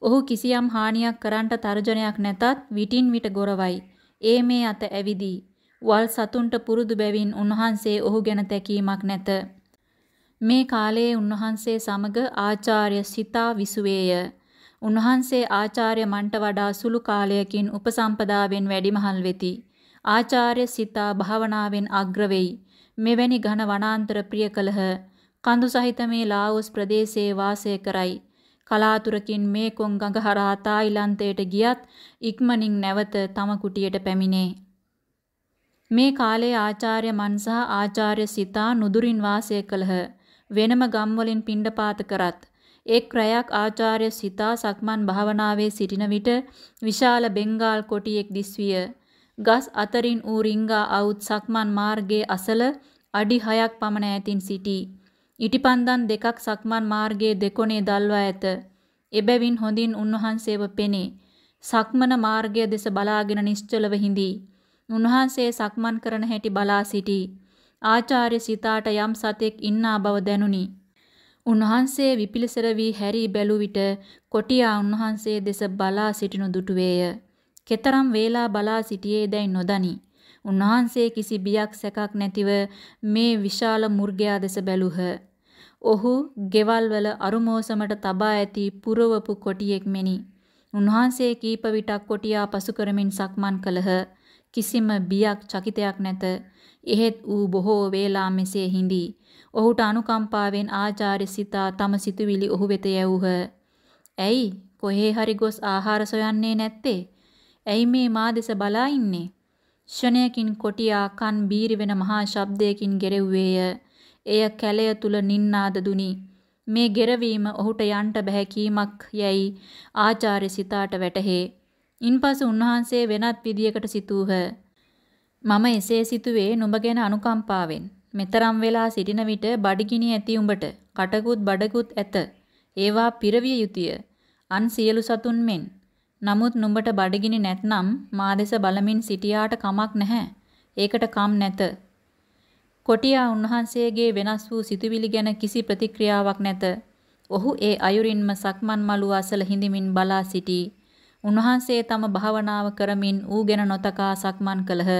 ඔහු කිසියම් හානියක් කරන්නට තර්ජනයක් නැතත් විටින් විට ගොරවයි. ඒ මේ අත ඇවිදී. වල් සතුන්ට පුරුදු බැවින් උන්වහන්සේ ඔහු ගැන තැකීමක් නැත. මේ කාලයේ උන්වහන්සේ සමග ආචාර්ය සිතා විසුවේය. උන්වහන්සේ ආචාර්ය මන්ට වඩා සුළු කාලයකින් උපසම්පදාවෙන් වැඩිමහල් වෙති. ආචාර්ය සිතා භාවනාවෙන් අග්‍ර වෙයි. මෙවැනි ඝන වනාන්තර ප්‍රිය කලහ. කඳු සහිත මේ ලාओස් ප්‍රදේශයේ වාසය කරයි. කලාතුරකින් මේ කොන් ගඟ හරහා තායිලන්තයට ගියත් ඉක්මනින් නැවත තම කුටියට පැමිණේ. මේ කාලයේ ආචාර්ය මන් සහ ආචාර්ය සිතා නුදුරින් වාසය කළහ. වෙනම ගම් වලින් පිණ්ඩපාත කරත් එක් රැයක් ආචාර්ය සිතා සක්මන් භාවනාවේ සිටින විට විශාල බෙන්ගාල් කොටියෙක් දිස්විය. ගස් අතරින් ඌ රිංගා අවුත් සක්මන් මාර්ගයේ අසල අඩි 6ක් පමණ ඈතින් සිටී. ඉටිපන්දන් දෙකක් සක්මන් මාර්ගයේ දෙකොණේ දල්වා ඇත. එබැවින් හොඳින් උන්වහන්සේව පෙනේ. සක්මන මාර්ගය දෙස බලාගෙන නිශ්චලව හිඳී. උන්වහන්සේ සක්මන් කරන හැටි බලා සිටී. ආචාර්ය සිතාට යම් සතෙක් ඉන්නා බව දැනුනි. උන්වහන්සේ විපිලිසර වී හැරී බැලු විට කොටියා උන්වහන්සේ දෙස බලා සිටිනු දුටුවේය. කෙතරම් වේලා බලා සිටියේ දැයි නොදනි. උන්වහන්සේ කිසි බියක් සැකක් නැතිව මේ විශාල මුර්ගයා දෙස බැලුහ. ඔහු ගෙවල් වල අරුමෝසමට තබා ඇති පුරවපු කොටියෙක් මෙනි. උන්වහන්සේ කීප විටක් කොටියා පසු කරමින් සක්මන් කළහ. කිසිම බියක් චකිතයක් නැත. එහෙත් ඌ බොහෝ වේලා මෙසේ හිඳී. ඔහුට අනුකම්පාවෙන් ආචාර්ය සිතා තම සිතුවිලි ඔහු වෙත යැවූහ. ඇයි කොහේ හරි ගොස් ආහාර සොයන්නේ නැත්තේ? ඇයි මේ මා දෙස බලා ඉන්නේ? ෂණයකින් කොටියා කන් බීරි වෙන මහා ශබ්දයකින් ගෙරෙව්වේය. එය කැලය තුල නින්නාද දුනි. මේ ගෙරවීම ඔහුට යන්ට බැහැ කීමක් යැයි ආචාර්ය සිතාට වැටහේ. ඉන්පසු උන්වහන්සේ වෙනත් විදියකට සිතූහ. මම එසේ සිතුවේ නුඹ ගැන අනුකම්පාවෙන්. මෙතරම් වෙලා සිටින විට බඩගිනි ඇති උඹට කටකුත් බඩකුත් ඇත. ඒවා පිරවිය යුතුය. අන් සියලු සතුන් මෙන්. නමුත් නුඹට බඩගිනි නැත්නම් මා දෙස බලමින් සිටියාට කමක් නැහැ. ඒකට කම් නැත. කොටියා උන්වහන්සේගේ වෙනස් වූ සිතුවිලි ගැන කිසි ප්‍රතික්‍රියාවක් නැත. ඔහු ඒ අයුරින්ම සක්මන් මළුව අසල හිඳමින් බලා සිටී. උන්වහන්සේ තම භාවනාව කරමින් ඌ ගැන නොතකා සක්මන් කළහ.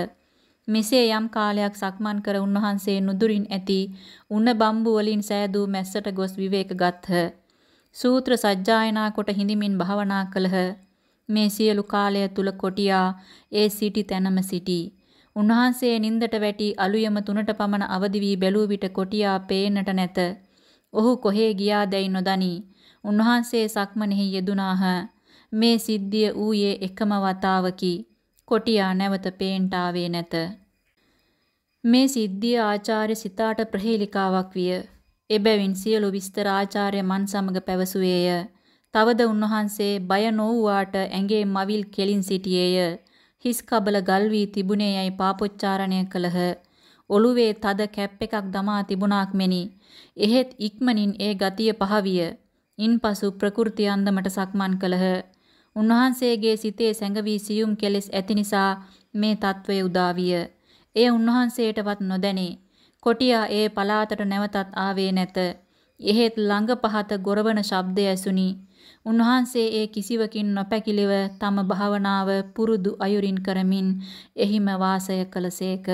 මෙසේ යම් කාලයක් සක්මන් කර උන්වහන්සේ නුදුරින් ඇති උණ බම්බු වලින් සෑදූ මැස්සට ගොස් විවේක ගත්හ. සූත්‍ර සජ්ජායනා කොට හිඳමින් භාවනා කළහ. මේ සියලු කාලය තුල කොටියා ඒ සිටි තැනම සිටී. උන්වහන්සේ නින්දට වැටි අලුයම තුනට පමණ අවදි වී බැලූ විට කොටියා පේන්නට නැත. ඔහු කොහේ ගියාදැයි නොදනි. උන්වහන්සේ සක්මනෙහි යෙදුනාහ. මේ සිද්ධිය ඌයේ එකම වතාවකි. කොටියා නැවත පේන්ට ආවේ නැත. මේ සිද්ධිය ආචාර්ය සිතාට ප්‍රහේලිකාවක් විය. එබැවින් සියලු විස්තර ආචාර්ය මන් සමග පැවසුවේය. තවද උන්වහන්සේ බය නොවුවාට ඇඟේ මවිල් කෙලින් සිටියේය. හිස් කබල ගල් වී තිබුණේ යයි පාපොච්චාරණය කළහ. ඔළුවේ තද කැප් එකක් දමා තිබුණාක් මෙනි. එහෙත් ඉක්මනින් ඒ ගතිය පහවිය. ඉන්පසු ප්‍රකෘති අන්දමට සක්මන් කළහ. උන්වහන්සේගේ සිතේ සැඟවී සියුම් කෙලෙස් ඇති නිසා මේ తත්වය උදා විය. එය උන්වහන්සේටවත් නොදැනේ. කොටියා ඒ පලාතට නැවතත් ආවේ නැත. එහෙත් ළඟ පහත ගොරවන ශබ්දය ඇසුනි. උන්වහන්සේ ඒ කිසිවකින් නොපැකිලිව තම භාවනාව පුරුදු අයුරින් කරමින් එහිම වාසය කළසේක.